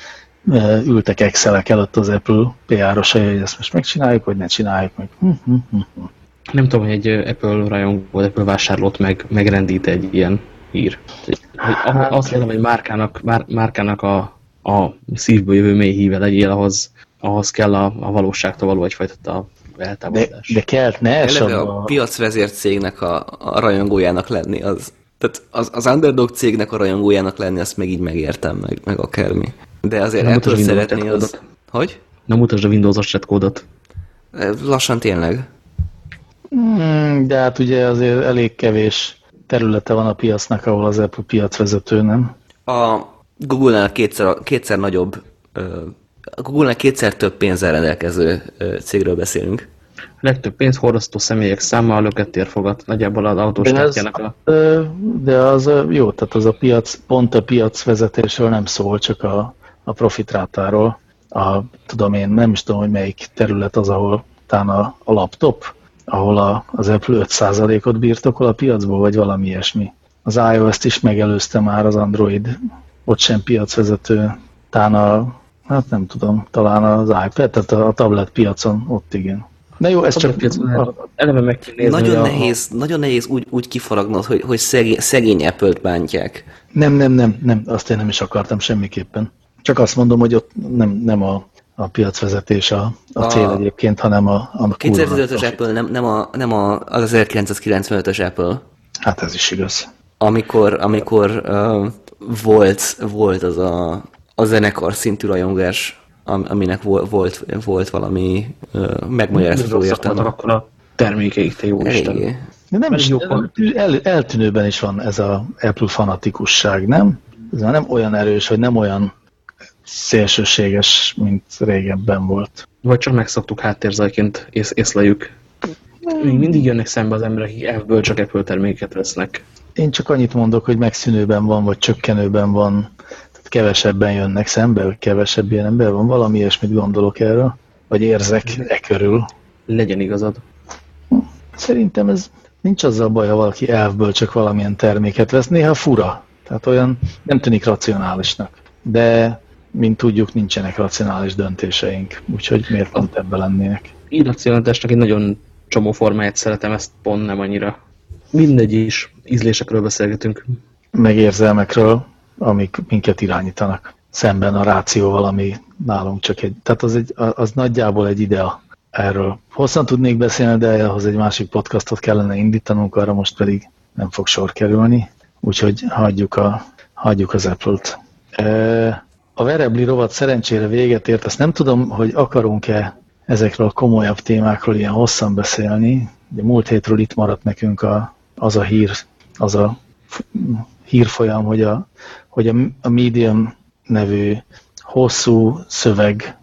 ültek Excelek előtt az Apple PR-osai, hogy ezt most megcsináljuk, vagy ne csináljuk meg. Hm, hm, hm, nem tudom, hogy egy Apple rajongó, Apple vásárlót meg, megrendít egy ilyen hír. Hogy hát, azt mondom, hogy márkának, már, márkának a, a szívből jövő mély híve legyél, ahhoz, ahhoz kell a, a valóságtól való egyfajta eltávolodás. De, de kell, ne Eleve a, a piacvezért cégnek a, a rajongójának lenni, az, tehát az, az underdog cégnek a rajongójának lenni, azt meg így megértem, meg, meg akármi. De azért ettől szeretni az... Hogy? Nem mutasd a Windows-os csetkódot. Lassan tényleg. Hmm, de hát ugye azért elég kevés területe van a piacnak, ahol az Apple piacvezető, nem? A Google-nál kétszer, kétszer nagyobb, a Google-nál kétszer több pénzzel rendelkező cégről beszélünk. A legtöbb pénz hordoztó személyek száma a lökett érfogat. Nagyjából az autós a... De az jó, tehát az a piac, pont a piacvezetésről nem szól, csak a, a profitrátáról. A, tudom én, nem is tudom, hogy melyik terület az, ahol talán a, a laptop, ahol a, az Apple 5%-ot birtokol a piacból, vagy valami ilyesmi. Az iOS-t is megelőzte már az Android, ott sem piacvezető, talán a, hát nem tudom, talán az iPad, tehát a, a tablet piacon ott igen. Na jó, ez csak piacon, eleve meg kell nézni, nagyon, nehéz, a... nagyon nehéz úgy, úgy kifaragnod, hogy, hogy szegény, szegény Apple-t bántják. Nem, nem, nem, nem, azt én nem is akartam semmiképpen. Csak azt mondom, hogy ott nem, nem a a piacvezetés a, a, a cél egyébként, hanem a, a 2005-ös Apple, nem, nem, a, nem a, az 1995-ös Apple. Hát ez is igaz. Amikor, amikor uh, volt, volt az a, a zenekar szintű rajongás, aminek volt, volt, volt valami megmagyarázható értelme. akkor a termékeik, te jó Isten. De nem is jó, el, eltűnőben is van ez a Apple fanatikusság, nem? Ez már nem olyan erős, hogy nem olyan szélsőséges, mint régebben volt. Vagy csak megszoktuk háttérzajként, ész, észleljük. Még mindig jönnek szembe az emberek, akik ebből csak Apple terméket vesznek. Én csak annyit mondok, hogy megszűnőben van, vagy csökkenőben van, kevesebben jönnek szembe, kevesebb ilyen ember van, valami ilyesmit gondolok erről, vagy érzek e körül. Legyen igazad. Szerintem ez nincs azzal baj, ha valaki elvből csak valamilyen terméket vesz, néha fura, tehát olyan nem tűnik racionálisnak. De mint tudjuk, nincsenek racionális döntéseink, úgyhogy miért pont ebben lennének? Irracionalitásnak egy nagyon csomó formáját szeretem, ezt pont nem annyira. Mindegy is, ízlésekről beszélgetünk. Meg érzelmekről, amik minket irányítanak. Szemben a rációval, ami nálunk csak egy... Tehát az, egy, az nagyjából egy idea erről. Hosszan tudnék beszélni, de ahhoz egy másik podcastot kellene indítanunk, arra most pedig nem fog sor kerülni. Úgyhogy hagyjuk, a, hagyjuk az Apple-t. A Verebli rovat szerencsére véget ért, azt nem tudom, hogy akarunk-e ezekről a komolyabb témákról ilyen hosszan beszélni. Ugye múlt hétről itt maradt nekünk a, az a hír, az a hírfolyam, hogy a, hogy a, a Medium nevű hosszú szöveg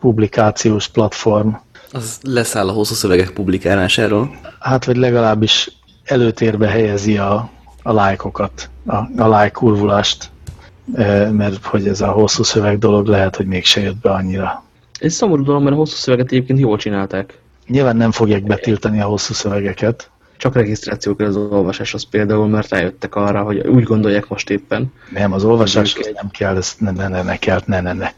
publikációs platform. Az leszáll a hosszú szövegek publikálásáról. Hát, vagy legalábbis előtérbe helyezi a, a lájkokat, a, a lájk kurvulást mert hogy ez a hosszú szöveg dolog lehet, hogy mégse jött be annyira. Ez szomorú dolog, mert a hosszú szöveget egyébként jól csinálták. Nyilván nem fogják betiltani a hosszú szövegeket. Csak regisztráció kell az olvasás, az például, mert rájöttek arra, hogy úgy gondolják most éppen. Nem, az olvasás az nem kell, ez ne, ne, ne, ne kell, ne, ne, ne.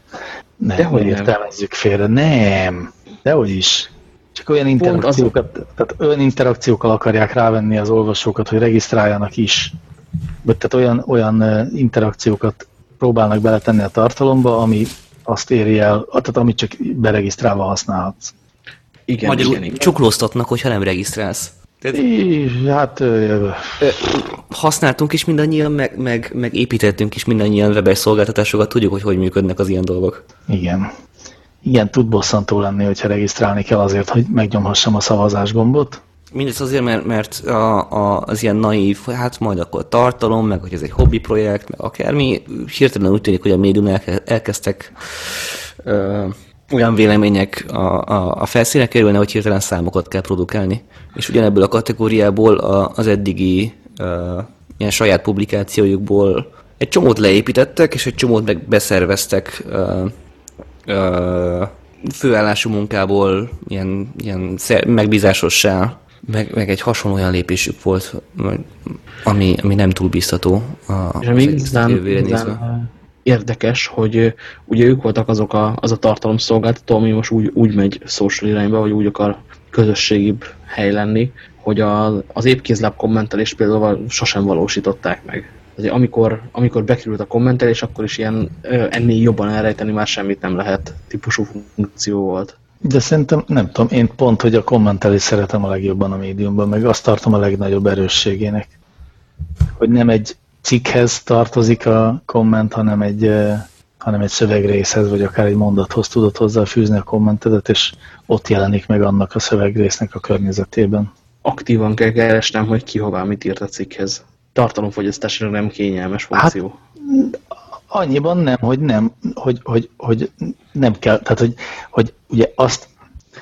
Ne, Dehogy ne értelmezzük félre. Nem, dehogy is. Csak olyan interakciókat, az... tehát olyan interakciókkal akarják rávenni az olvasókat, hogy regisztráljanak is tehát olyan, olyan interakciókat próbálnak beletenni a tartalomba, ami azt éri el, tehát amit csak beregisztrálva használhatsz. Igen, Magyarul igen, igen. csuklóztatnak, hogyha nem regisztrálsz. É, hát... Ö, használtunk is mindannyian, meg, meg, meg építettünk is mindannyian webes szolgáltatásokat, tudjuk, hogy hogy működnek az ilyen dolgok. Igen. Igen, tud bosszantó lenni, hogyha regisztrálni kell azért, hogy megnyomhassam a szavazás gombot. Mindez azért, mert, mert a, a, az ilyen naív, hát majd akkor tartalom, meg hogy ez egy hobbi projekt, meg akármi, hirtelen úgy tűnik, hogy a médium elke, elkezdtek ö, olyan vélemények a, a, a felszínre kerülne, hogy hirtelen számokat kell produkálni. És ugyanebből a kategóriából a, az eddigi ilyen saját publikációjukból egy csomót leépítettek, és egy csomót meg beszerveztek főállású munkából, ilyen, ilyen megbízásossá, meg, meg egy hasonló olyan lépésük volt, ami, ami nem túl biztató. A, és ami igazán, igazán érdekes, hogy ugye ők voltak azok a, az a tartalomszolgáltató, ami most úgy, úgy megy social irányba, vagy úgy akar közösségibb hely lenni, hogy a, az épkézláb kommentelést például sosem valósították meg. Tehát, amikor, amikor bekerült a kommentelés, akkor is ilyen ennél jobban elrejteni már semmit nem lehet típusú funkció volt. De szerintem, nem tudom, én pont, hogy a kommentelést szeretem a legjobban a médiumban, meg azt tartom a legnagyobb erősségének. Hogy nem egy cikkhez tartozik a komment, hanem egy, hanem egy szövegrészhez, vagy akár egy mondathoz tudod hozzáfűzni a kommentedet, és ott jelenik meg annak a szövegrésznek a környezetében. Aktívan kell keresnem, hogy ki hová mit írt a cikkhez. Tartalomfogyasztásra nem kényelmes funkció. Hát, annyiban nem, hogy nem, hogy, hogy, hogy nem kell, tehát hogy, hogy ugye azt,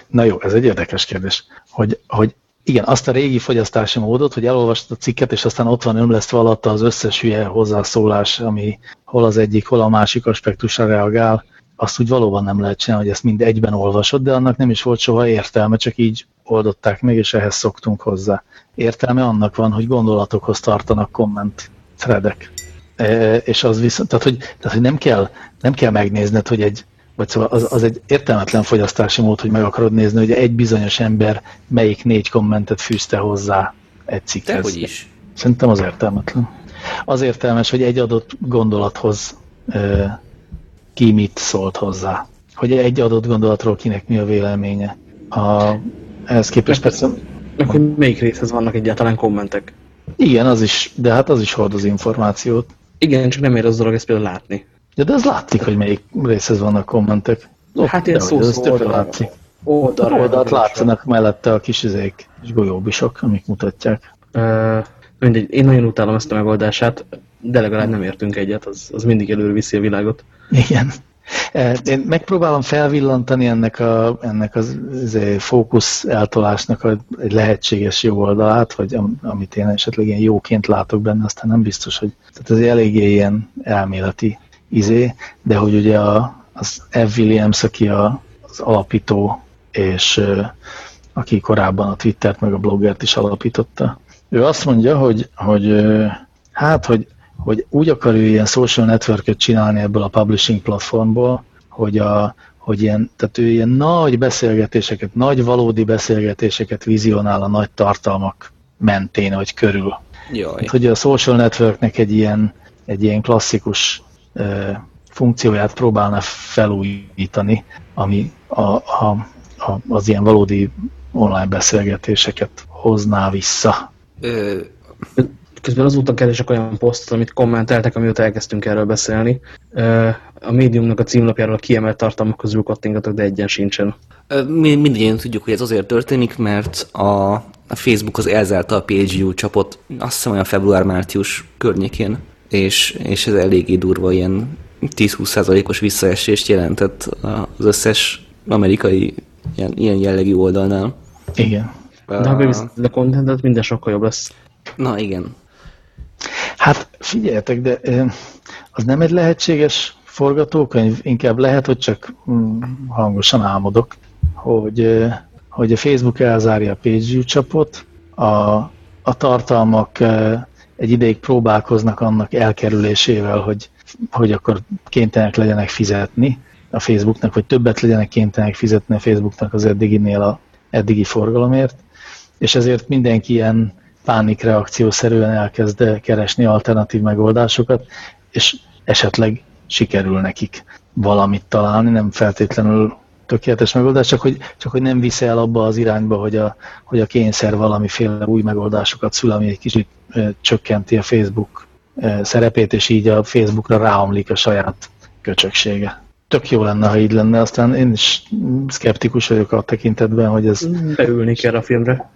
na jó, ez egy érdekes kérdés, hogy, hogy igen, azt a régi fogyasztási módot, hogy elolvastad a cikket, és aztán ott van ömlesztve alatta az összes hülye hozzászólás, ami hol az egyik, hol a másik aspektusra reagál, azt úgy valóban nem lehet csinálni, hogy ezt mind egyben olvasod, de annak nem is volt soha értelme, csak így oldották meg, és ehhez szoktunk hozzá. Értelme annak van, hogy gondolatokhoz tartanak komment threadek. E, és az viszont, tehát hogy, tehát, hogy nem, kell, nem kell megnézned, hogy egy vagy szóval az, az egy értelmetlen fogyasztási mód, hogy meg akarod nézni, hogy egy bizonyos ember melyik négy kommentet fűzte hozzá egy cikkhez. hogy is. Szerintem az értelmetlen. Az értelmes, hogy egy adott gondolathoz e, ki mit szólt hozzá. Hogy egy adott gondolatról kinek mi a véleménye. A, ehhez képest persze... Meg hogy melyik részhez vannak egyáltalán kommentek. Igen, az is, de hát az is hordoz információt. Igen, csak nem ér az dolog ezt például látni. Ja, de az látszik, hogy melyik részhez vannak kommentek. Oh, hát ilyen szó, szó oldalra. látszik. Oldalra. Oldalt látszanak mellette a kis izék és golyóbisok, amik mutatják. Uh, mindegy, én nagyon utálom ezt a megoldását, de legalább nem értünk egyet, az, az mindig előre viszi a világot. Igen. Én megpróbálom felvillantani ennek, a, ennek az, az fókusz eltolásnak a, egy lehetséges jó oldalát, vagy amit én esetleg ilyen jóként látok benne, aztán nem biztos, hogy tehát ez eléggé ilyen elméleti izé, de hogy ugye a, az Ev Williams, aki a, az alapító, és aki korábban a Twittert meg a bloggert is alapította, ő azt mondja, hogy, hogy hát, hogy, hogy úgy akar ő ilyen social network csinálni ebből a publishing platformból, hogy, a, hogy ilyen, tehát ő ilyen nagy beszélgetéseket, nagy valódi beszélgetéseket vizionál a nagy tartalmak mentén, vagy körül. Jaj. Hát, hogy a social networknek egy ilyen, egy ilyen klasszikus funkcióját próbálna felújítani, ami a, a, a, az ilyen valódi online beszélgetéseket hozná vissza. Ö... Közben azóta keresek olyan posztot, amit kommenteltek, amióta elkezdtünk erről beszélni. A médiumnak a címlapjáról a kiemelt tartalmak közül kattingatok, de egyen sincsen. Mi mindegyen tudjuk, hogy ez azért történik, mert a, a Facebook az elzárta a PageView csapot, azt hiszem olyan február-március környékén és, és ez eléggé durva ilyen 10-20%-os visszaesést jelentett az összes amerikai ilyen, ilyen jellegű oldalnál. Igen. De ha beviszed a contentet, minden sokkal jobb lesz. Na, igen. Hát figyeljetek, de az nem egy lehetséges forgatókönyv, inkább lehet, hogy csak mm, hangosan álmodok, hogy, hogy a Facebook elzárja a PageView csapot, a, a tartalmak egy ideig próbálkoznak annak elkerülésével, hogy, hogy akkor kénytelenek legyenek fizetni a Facebooknak, vagy többet legyenek kénytelenek fizetni a Facebooknak az eddiginél a eddigi forgalomért, és ezért mindenki ilyen pánikreakciószerűen elkezd keresni alternatív megoldásokat, és esetleg sikerül nekik valamit találni, nem feltétlenül tökéletes megoldás, csak hogy, csak hogy nem visz el abba az irányba, hogy a, hogy a kényszer valamiféle új megoldásokat szül, ami egy kicsit csökkenti a Facebook szerepét, és így a Facebookra ráomlik a saját köcsöksége. Tök jó lenne, ha így lenne, aztán én is szkeptikus vagyok a tekintetben, hogy ez... Beülni kell a filmre.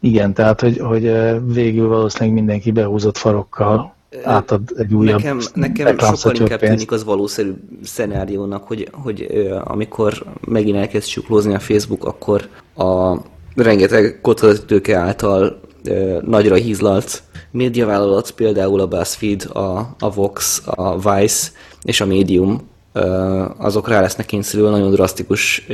Igen, tehát, hogy, hogy végül valószínűleg mindenki behúzott farokkal átad egy újabb Nekem, nekem sokkal inkább pénzt. tűnik az valószerű szenáriónak, hogy, hogy amikor megint elkezd csuklózni a Facebook, akkor a rengeteg kockázatőke által nagyra hízlalt médiavállalat, például a BuzzFeed, a, a Vox, a Vice és a Medium, azok rá lesznek kényszerülve nagyon drasztikus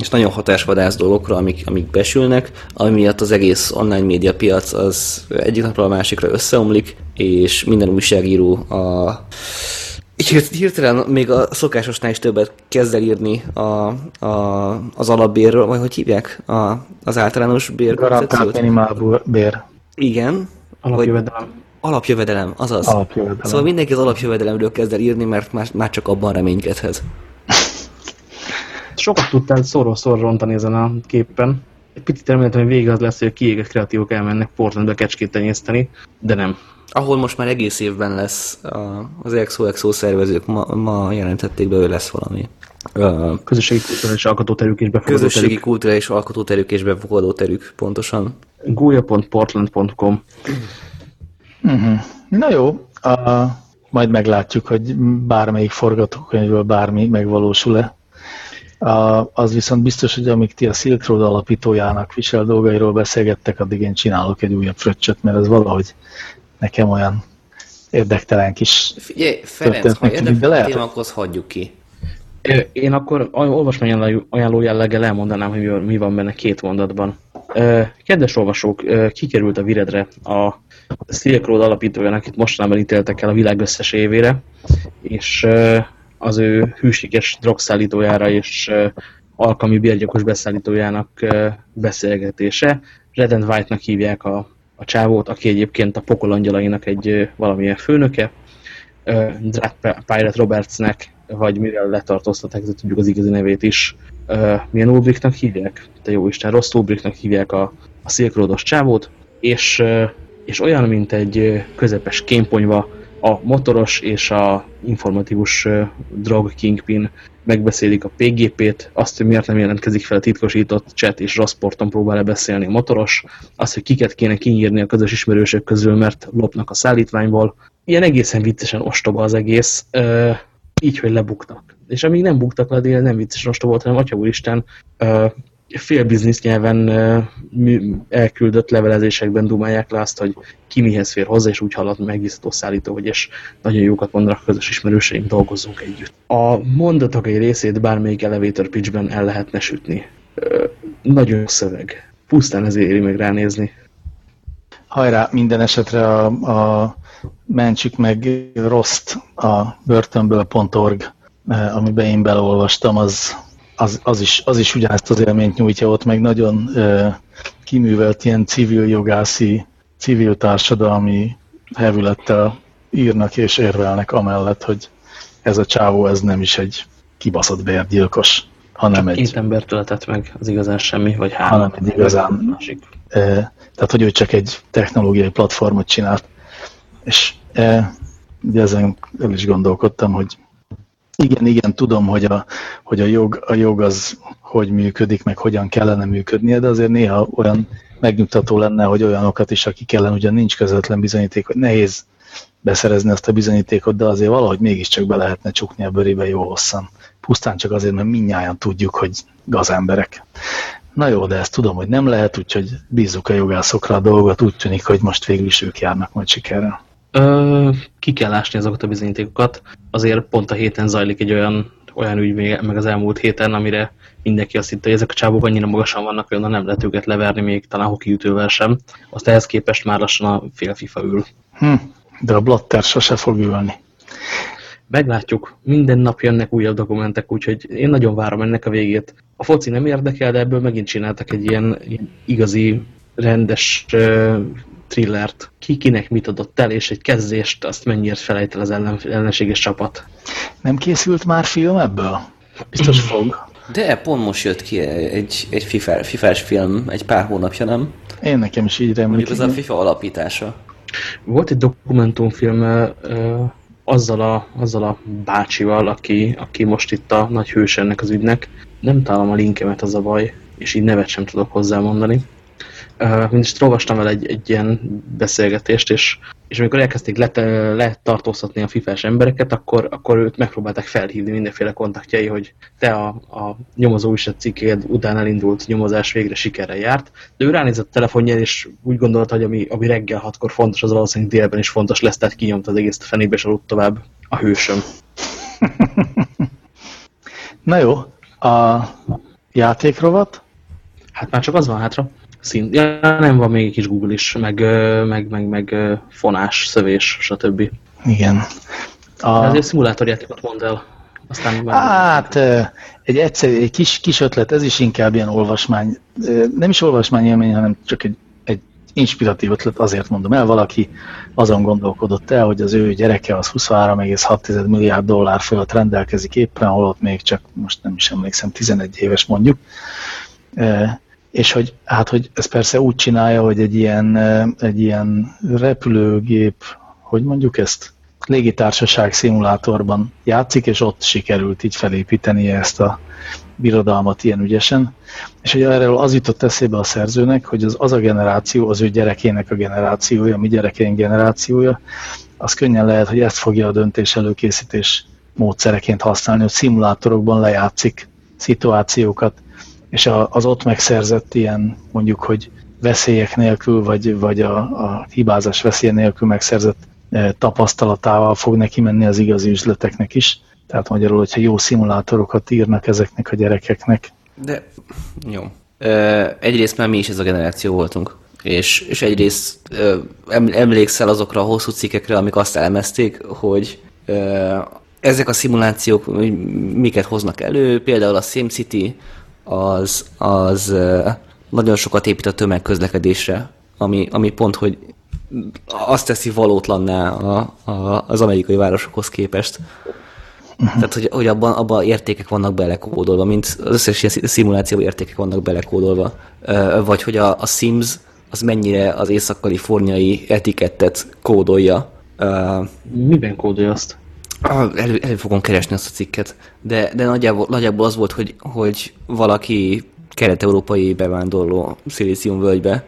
és nagyon hatásvadász dolgokra, amik, amik besülnek, ami miatt az egész online média piac az egyik napról a másikra összeomlik, és minden újságíró a hirtelen még a szokásosnál is többet kezd el írni a, a, az alapbérről, vagy hogy hívják? A, az általános bér Garantált minimál bér. Igen. Alapjövedelem. Alapjövedelem, azaz. Alapjövedelem. Szóval mindenki az alapjövedelemről kezd el írni, mert már, már csak abban reménykedhet. Sokat tudtál szóról szóra rontani ezen a képen. Egy picit reméltem, hogy vége az lesz, hogy a kiégett kreatívok elmennek Portlandbe kecskét tenyészteni, de nem. Ahol most már egész évben lesz az EXO-EXO szervezők, ma, ma jelentették be, hogy lesz valami. Közösségi kulturális alkotóterük és befogadó Közösségi kulturális alkotóterük és befogadó terük, pontosan. Gulya.portland.com uh mhm. Na jó, uh, majd meglátjuk, hogy bármelyik forgatókönyvből bármi megvalósul-e. Az viszont biztos, hogy amíg ti a Silk Road alapítójának visel dolgairól beszélgettek, addig én csinálok egy újabb fröccsöt, mert ez valahogy nekem olyan érdektelen kis Figyelj, Ferenc, ha érdekel témakhoz hagyjuk ki. Én akkor olvasmány ajánló jelleggel elmondanám, hogy mi van benne két mondatban. Kedves olvasók, kikerült a Viredre a Silk Road alapítójának, itt mostanában ítéltek el a világ összes évére, és az ő hűséges drogszállítójára és alkalmi bérgyakos beszállítójának beszélgetése. Red and White-nak hívják a, a csávót, aki egyébként a pokolangyalainak egy valamilyen főnöke. Drag Pirate Robertsnek, vagy mivel letartóztatták, de tudjuk az igazi nevét is. Milyen Ulbrichtnak hívják? Te jó Isten, Ross Ulbrichtnak hívják a, a Silk Road-os csávót, és, és olyan, mint egy közepes kémponyva, a motoros és a informatikus drog kingpin megbeszélik a PGP-t, azt, hogy miért nem jelentkezik fel a titkosított chat és Rassporton próbál beszélni a motoros, azt, hogy kiket kéne kinyírni a közös ismerősök közül, mert lopnak a szállítványból. Ilyen egészen viccesen ostoba az egész, így, hogy lebuktak. És amíg nem buktak le, nem viccesen ostoba volt, hanem Atya Úristen, fél biznisz nyelven elküldött levelezésekben dumálják le azt, hogy ki mihez fér hozzá, és úgy halad megbízható szállító, hogy és nagyon jókat mondanak közös ismerőseink, dolgozzunk együtt. A mondatok egy részét bármelyik elevator pitchben el lehetne sütni. Nagyon szöveg. Pusztán ezért éri meg ránézni. Hajrá, minden esetre a, a mentsük meg Rost a börtönből.org, amiben én beleolvastam, az az, az, is, az is ugyanezt az élményt nyújtja ott, meg nagyon e, kiművelt ilyen civil jogászi, civil társadalmi hevülettel írnak és érvelnek amellett, hogy ez a csávó ez nem is egy kibaszott bérgyilkos, hanem Csak egy... két ember töltett meg, az igazán semmi, vagy három. Hanem egy igazán... Másik. E, tehát, hogy ő csak egy technológiai platformot csinált. És e, ugye ezen el is gondolkodtam, hogy igen, igen, tudom, hogy a, hogy a, jog, a jog az hogy működik, meg hogyan kellene működnie, de azért néha olyan megnyugtató lenne, hogy olyanokat is, akik ellen ugyan nincs közvetlen bizonyíték, hogy nehéz beszerezni azt a bizonyítékot, de azért valahogy mégiscsak be lehetne csukni a bőrébe jó hosszan. Pusztán csak azért, mert mindnyáján tudjuk, hogy gazemberek. Na jó, de ezt tudom, hogy nem lehet, úgyhogy bízzuk a jogászokra a dolgot, úgy tűnik, hogy most végül is ők járnak majd sikerrel. Ö, ki kell ásni azokat a bizonyítékokat. Azért pont a héten zajlik egy olyan, olyan ügy még, meg az elmúlt héten, amire mindenki azt hitte, hogy ezek a csábok annyira magasan vannak, hogy onnan nem lehet őket leverni, még talán hokiütővel sem. Azt ehhez képest már lassan a fél FIFA ül. Hm, de a Blatter sose fog ülni. Meglátjuk. Minden nap jönnek újabb dokumentek, úgyhogy én nagyon várom ennek a végét. A foci nem érdekel, de ebből megint csináltak egy ilyen, ilyen igazi, rendes thrillert, ki kinek mit adott el, és egy kezdést azt mennyire felejt el az ellen, ellenséges csapat. Nem készült már film ebből? Biztos fog. De pont most jött ki egy, egy FIFA, FIFA-s film, egy pár hónapja, nem? Én nekem is így remélem. Mondjuk az a FIFA alapítása. Volt egy dokumentumfilm ö, azzal, a, azzal a bácsival, aki, aki most itt a nagy hős ennek az ügynek. Nem találom a linkemet, az a baj, és így nevet sem tudok hozzá mondani Uh, Mindezt olvastam el egy, egy ilyen beszélgetést, és, és amikor elkezdték let, letartóztatni a fifás embereket, akkor, akkor őt megpróbálták felhívni mindenféle kontaktjai, hogy te a, a nyomozó is cikkéd után elindult nyomozás végre sikerrel járt, de ő ránézett a telefonján, és úgy gondolta, hogy ami, ami reggel hatkor fontos, az valószínűleg délben is fontos lesz, tehát kinyomta az egész fenébe, és aludt tovább a hősöm. Na jó, a játékrovat? Hát már csak az van hátra. Szín. Ja, nem van még egy kis Google is, meg, meg, meg, meg fonás, szövés, stb. Igen. A... De azért szimulátorjátékot mondd el. Aztán hát, egy egyszerű, egy kis, kis ötlet, ez is inkább ilyen olvasmány, nem is olvasmány élmény, hanem csak egy, egy inspiratív ötlet, azért mondom el, valaki azon gondolkodott el, hogy az ő gyereke az 23,6 milliárd dollár fölött rendelkezik éppen, holott még csak, most nem is emlékszem, 11 éves mondjuk, és hogy, hát, hogy ez persze úgy csinálja, hogy egy ilyen, egy ilyen repülőgép, hogy mondjuk ezt, légitársaság szimulátorban játszik, és ott sikerült így felépíteni ezt a birodalmat ilyen ügyesen. És hogy erről az jutott eszébe a szerzőnek, hogy az, az a generáció, az ő gyerekének a generációja, a mi gyerekeink generációja, az könnyen lehet, hogy ezt fogja a döntés előkészítés módszereként használni, hogy szimulátorokban lejátszik szituációkat, és az ott megszerzett ilyen mondjuk, hogy veszélyek nélkül, vagy, vagy a, a hibázás veszélye nélkül megszerzett e, tapasztalatával fog neki menni az igazi üzleteknek is. Tehát magyarul, hogyha jó szimulátorokat írnak ezeknek a gyerekeknek. De jó. Egyrészt már mi is ez a generáció voltunk. És, és egyrészt emlékszel azokra a hosszú cikkekre, amik azt elemezték, hogy ezek a szimulációk miket hoznak elő, például a SimCity, az, az nagyon sokat épít a tömegközlekedésre, ami, ami pont, hogy azt teszi valótlanná a, a, az amerikai városokhoz képest. Uh-huh. Tehát, hogy, hogy abban, abban értékek vannak belekódolva, mint az összes ilyen szimuláció értékek vannak belekódolva. Vagy hogy a, a Sims az mennyire az észak-kaliforniai etikettet kódolja. Miben kódolja azt? Elő, elő fogom keresni azt a cikket, de, de nagyjából, nagyjából az volt, hogy, hogy valaki kelet-európai bevándorló völgybe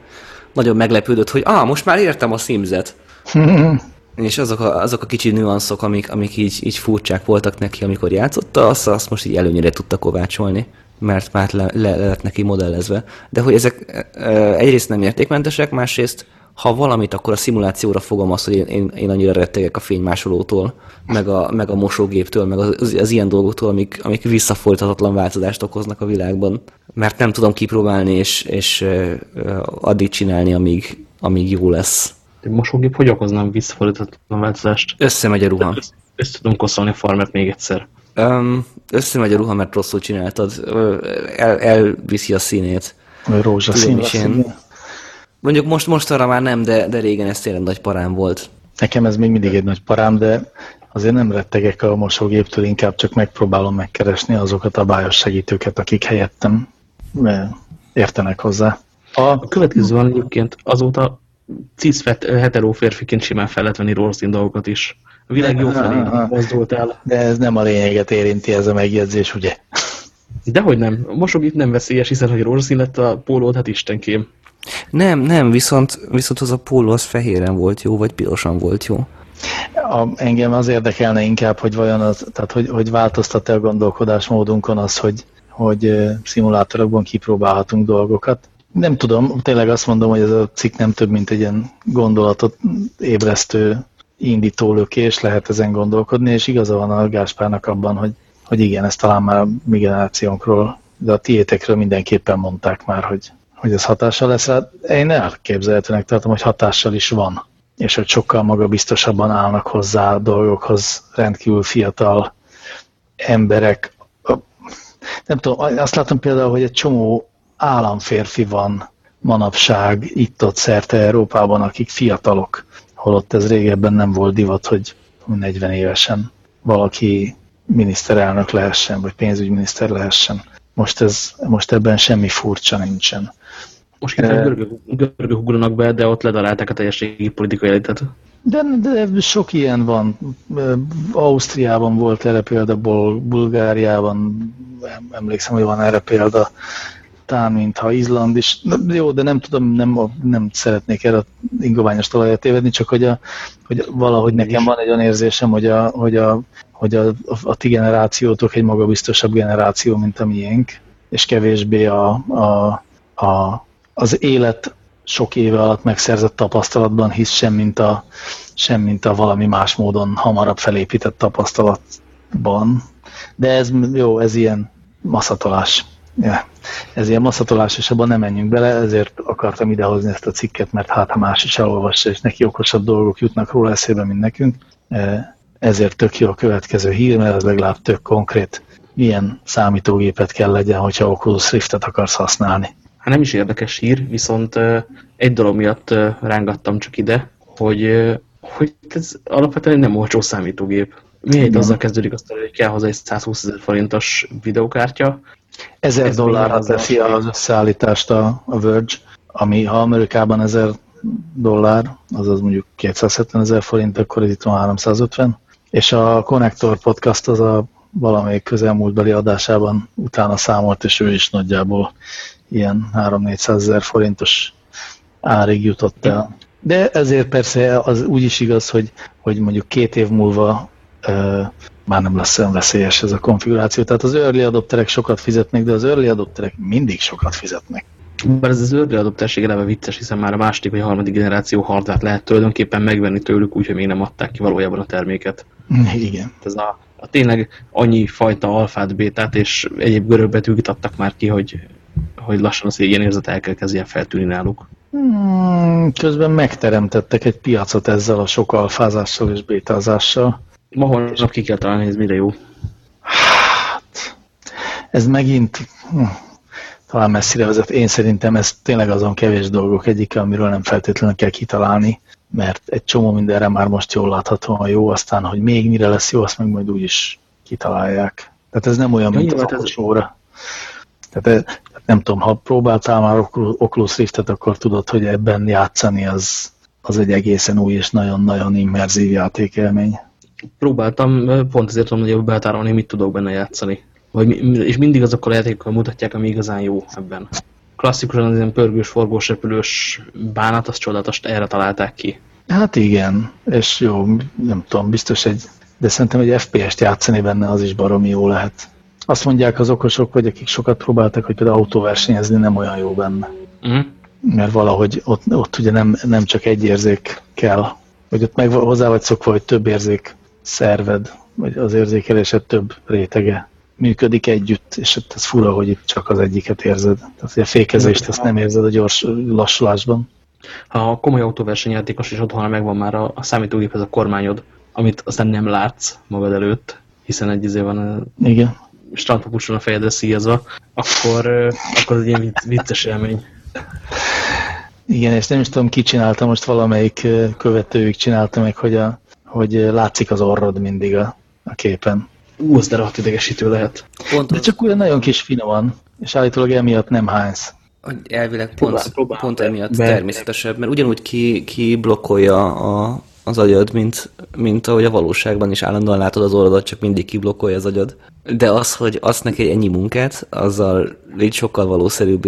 nagyon meglepődött, hogy ah, most már értem a Simzet. és azok a, azok a kicsi nüanszok, amik, amik így, így furcsák voltak neki, amikor játszotta, azt, azt most így előnyire tudta kovácsolni, mert már le, le, le lett neki modellezve. De hogy ezek egyrészt nem értékmentesek, másrészt ha valamit, akkor a szimulációra fogom azt, hogy én, én, én annyira rettegek a fénymásolótól, meg a, meg a mosógéptől, meg az, az, az ilyen dolgoktól, amik, amik visszafolytatatlan változást okoznak a világban. Mert nem tudom kipróbálni, és, és uh, addig csinálni, amíg, amíg jó lesz. A mosógép hogy okoznám visszafolytatatlan változást? Összemegy a ruha. Össze, össze tudom koszolni a farmert még egyszer. Um, összemegy a ruha, mert rosszul csináltad. El, elviszi a színét. Rózsaszín lesz, Mondjuk most, most arra már nem, de, de régen ez tényleg nagy parám volt. Nekem ez még mindig egy nagy parám, de azért nem rettegek a mosógéptől, inkább csak megpróbálom megkeresni azokat a bájos segítőket, akik helyettem értenek hozzá. A, a következő van egyébként azóta cis hetero férfiként simán fel lehet venni rossz dolgokat is. A világ jó felé mozdult el. De ez nem a lényeget érinti ez a megjegyzés, ugye? Dehogy nem. A mosógép nem veszélyes, hiszen hogy rózsaszín lett a pólót, hát istenkém. Nem, nem, viszont, viszont az a póló az fehéren volt jó, vagy pirosan volt jó. A, engem az érdekelne inkább, hogy vajon az, tehát hogy, hogy változtat-e a gondolkodásmódunkon az, hogy, hogy szimulátorokban kipróbálhatunk dolgokat. Nem tudom, tényleg azt mondom, hogy ez a cikk nem több, mint egy ilyen gondolatot ébresztő indítólökés, lehet ezen gondolkodni, és igaza van a Gáspárnak abban, hogy, hogy igen, ezt talán már a mi generációnkról, de a tiétekről mindenképpen mondták már, hogy hogy ez hatással lesz rá. Én elképzelhetőnek tartom, hogy hatással is van, és hogy sokkal magabiztosabban állnak hozzá a dolgokhoz rendkívül fiatal emberek. Nem tudom, azt látom például, hogy egy csomó államférfi van manapság itt-ott szerte Európában, akik fiatalok, holott ez régebben nem volt divat, hogy 40 évesen valaki miniszterelnök lehessen, vagy pénzügyminiszter lehessen. Most, ez, most ebben semmi furcsa nincsen. Most hirtelen görögök ugranak be, de ott ledarálták a teljes politikai elitet. De, de sok ilyen van. Ausztriában volt erre példa, Bulgáriában emlékszem, hogy van erre példa. Bután, mintha Izland is. Jó, de nem tudom, nem, nem szeretnék erre a ingoványos talajat tévedni, csak hogy, a, hogy valahogy nekem van egy olyan érzésem, hogy a, hogy a, hogy a, a ti generációtok egy magabiztosabb generáció, mint a miénk, és kevésbé a, a, a, az élet sok éve alatt megszerzett tapasztalatban hisz sem, mint a, sem, mint a valami más módon hamarabb felépített tapasztalatban. De ez jó, ez ilyen maszatolás. Ja, ez ilyen maszatolás, és abban nem menjünk bele, ezért akartam idehozni ezt a cikket, mert hát ha más is elolvassa, és neki okosabb dolgok jutnak róla eszébe, mint nekünk. E, ezért tök jó a következő hír, mert ez legalább tök konkrét, milyen számítógépet kell legyen, hogyha Oculus Riftet akarsz használni. Hát nem is érdekes hír, viszont egy dolog miatt rángattam csak ide, hogy, hogy ez alapvetően nem olcsó számítógép. Miért azzal kezdődik azt, hogy kell hozzá egy 120 ezer forintos videokártya. Ezer dollárra teszi az összeállítást a, a Verge, ami ha Amerikában ezer dollár, azaz mondjuk 270 ezer forint, akkor itt van 350. És a Connector Podcast az a valamelyik közelmúltbeli adásában utána számolt, és ő is nagyjából ilyen 3-400 ezer forintos árig jutott el. De ezért persze az úgy is igaz, hogy, hogy mondjuk két év múlva uh, már nem lesz olyan veszélyes ez a konfiguráció. Tehát az early adopterek sokat fizetnek, de az early adopterek mindig sokat fizetnek. Bár ez az early adopterség eleve vicces, hiszen már a második vagy a harmadik generáció hardvát lehet tulajdonképpen megvenni tőlük, úgyhogy még nem adták ki valójában a terméket. Igen. Ez a, a tényleg annyi fajta alfát, bétát és egyéb görögbetűket adtak már ki, hogy hogy lassan az ilyen érzet el kell kezdjen feltűnni náluk. Hmm, közben megteremtettek egy piacot ezzel a sok alfázással és bétázással. Ma holnap ki kell találni, ez mire jó. Hát, ez megint hm, talán messzire vezet. Én szerintem ez tényleg azon kevés dolgok egyike, amiről nem feltétlenül kell kitalálni, mert egy csomó mindenre már most jól láthatóan jó, aztán, hogy még mire lesz jó, azt meg majd úgyis kitalálják. Tehát ez nem olyan, mint az okos óra. Tehát nem tudom, ha próbáltál már Oculus Riftet, akkor tudod, hogy ebben játszani az, az egy egészen új és nagyon-nagyon immerzív játékelmény. Próbáltam, pont ezért tudom hogy beltárolni, mit tudok benne játszani. Vagy, és mindig azokkal a játékokkal mutatják, ami igazán jó ebben. Klasszikusan az ilyen pörgős, forgós, repülős bánat, az csodálatos, erre találták ki. Hát igen, és jó, nem tudom, biztos egy, de szerintem egy FPS-t játszani benne az is baromi jó lehet. Azt mondják az okosok, hogy akik sokat próbáltak, hogy például autóversenyezni nem olyan jó benne. Mm. Mert valahogy ott, ott ugye nem, nem csak egy érzék kell, vagy ott meg hozzá vagy szokva, hogy több érzék szerved, vagy az érzékelésed több rétege működik együtt, és ez fura, hogy itt csak az egyiket érzed. Tehát a fékezést ezt nem érzed a gyors lassulásban. Ha a komoly autóversenyjátékos is otthon megvan már a, a számítógéphez a kormányod, amit aztán nem látsz magad előtt, hiszen egy izé van Igen strandpapucson a fejedre szíjazva, akkor, akkor egy ilyen vicces élmény. Igen, és nem is tudom, ki csinálta, most valamelyik követőjük csinálta meg, hogy, a, hogy látszik az orrod mindig a, a képen. Ú, az de rohadt idegesítő lehet. Pont de csak olyan nagyon kis finoman, és állítólag emiatt nem hánysz. Elvileg pont, próbál, próbál, pont emiatt be, természetesebb, mert ugyanúgy ki, ki blokkolja a, az agyad, mint, mint ahogy a valóságban is állandóan látod az orrodat, csak mindig kiblokkolja az agyad. De az, hogy azt neki ennyi munkát, azzal így sokkal valószerűbb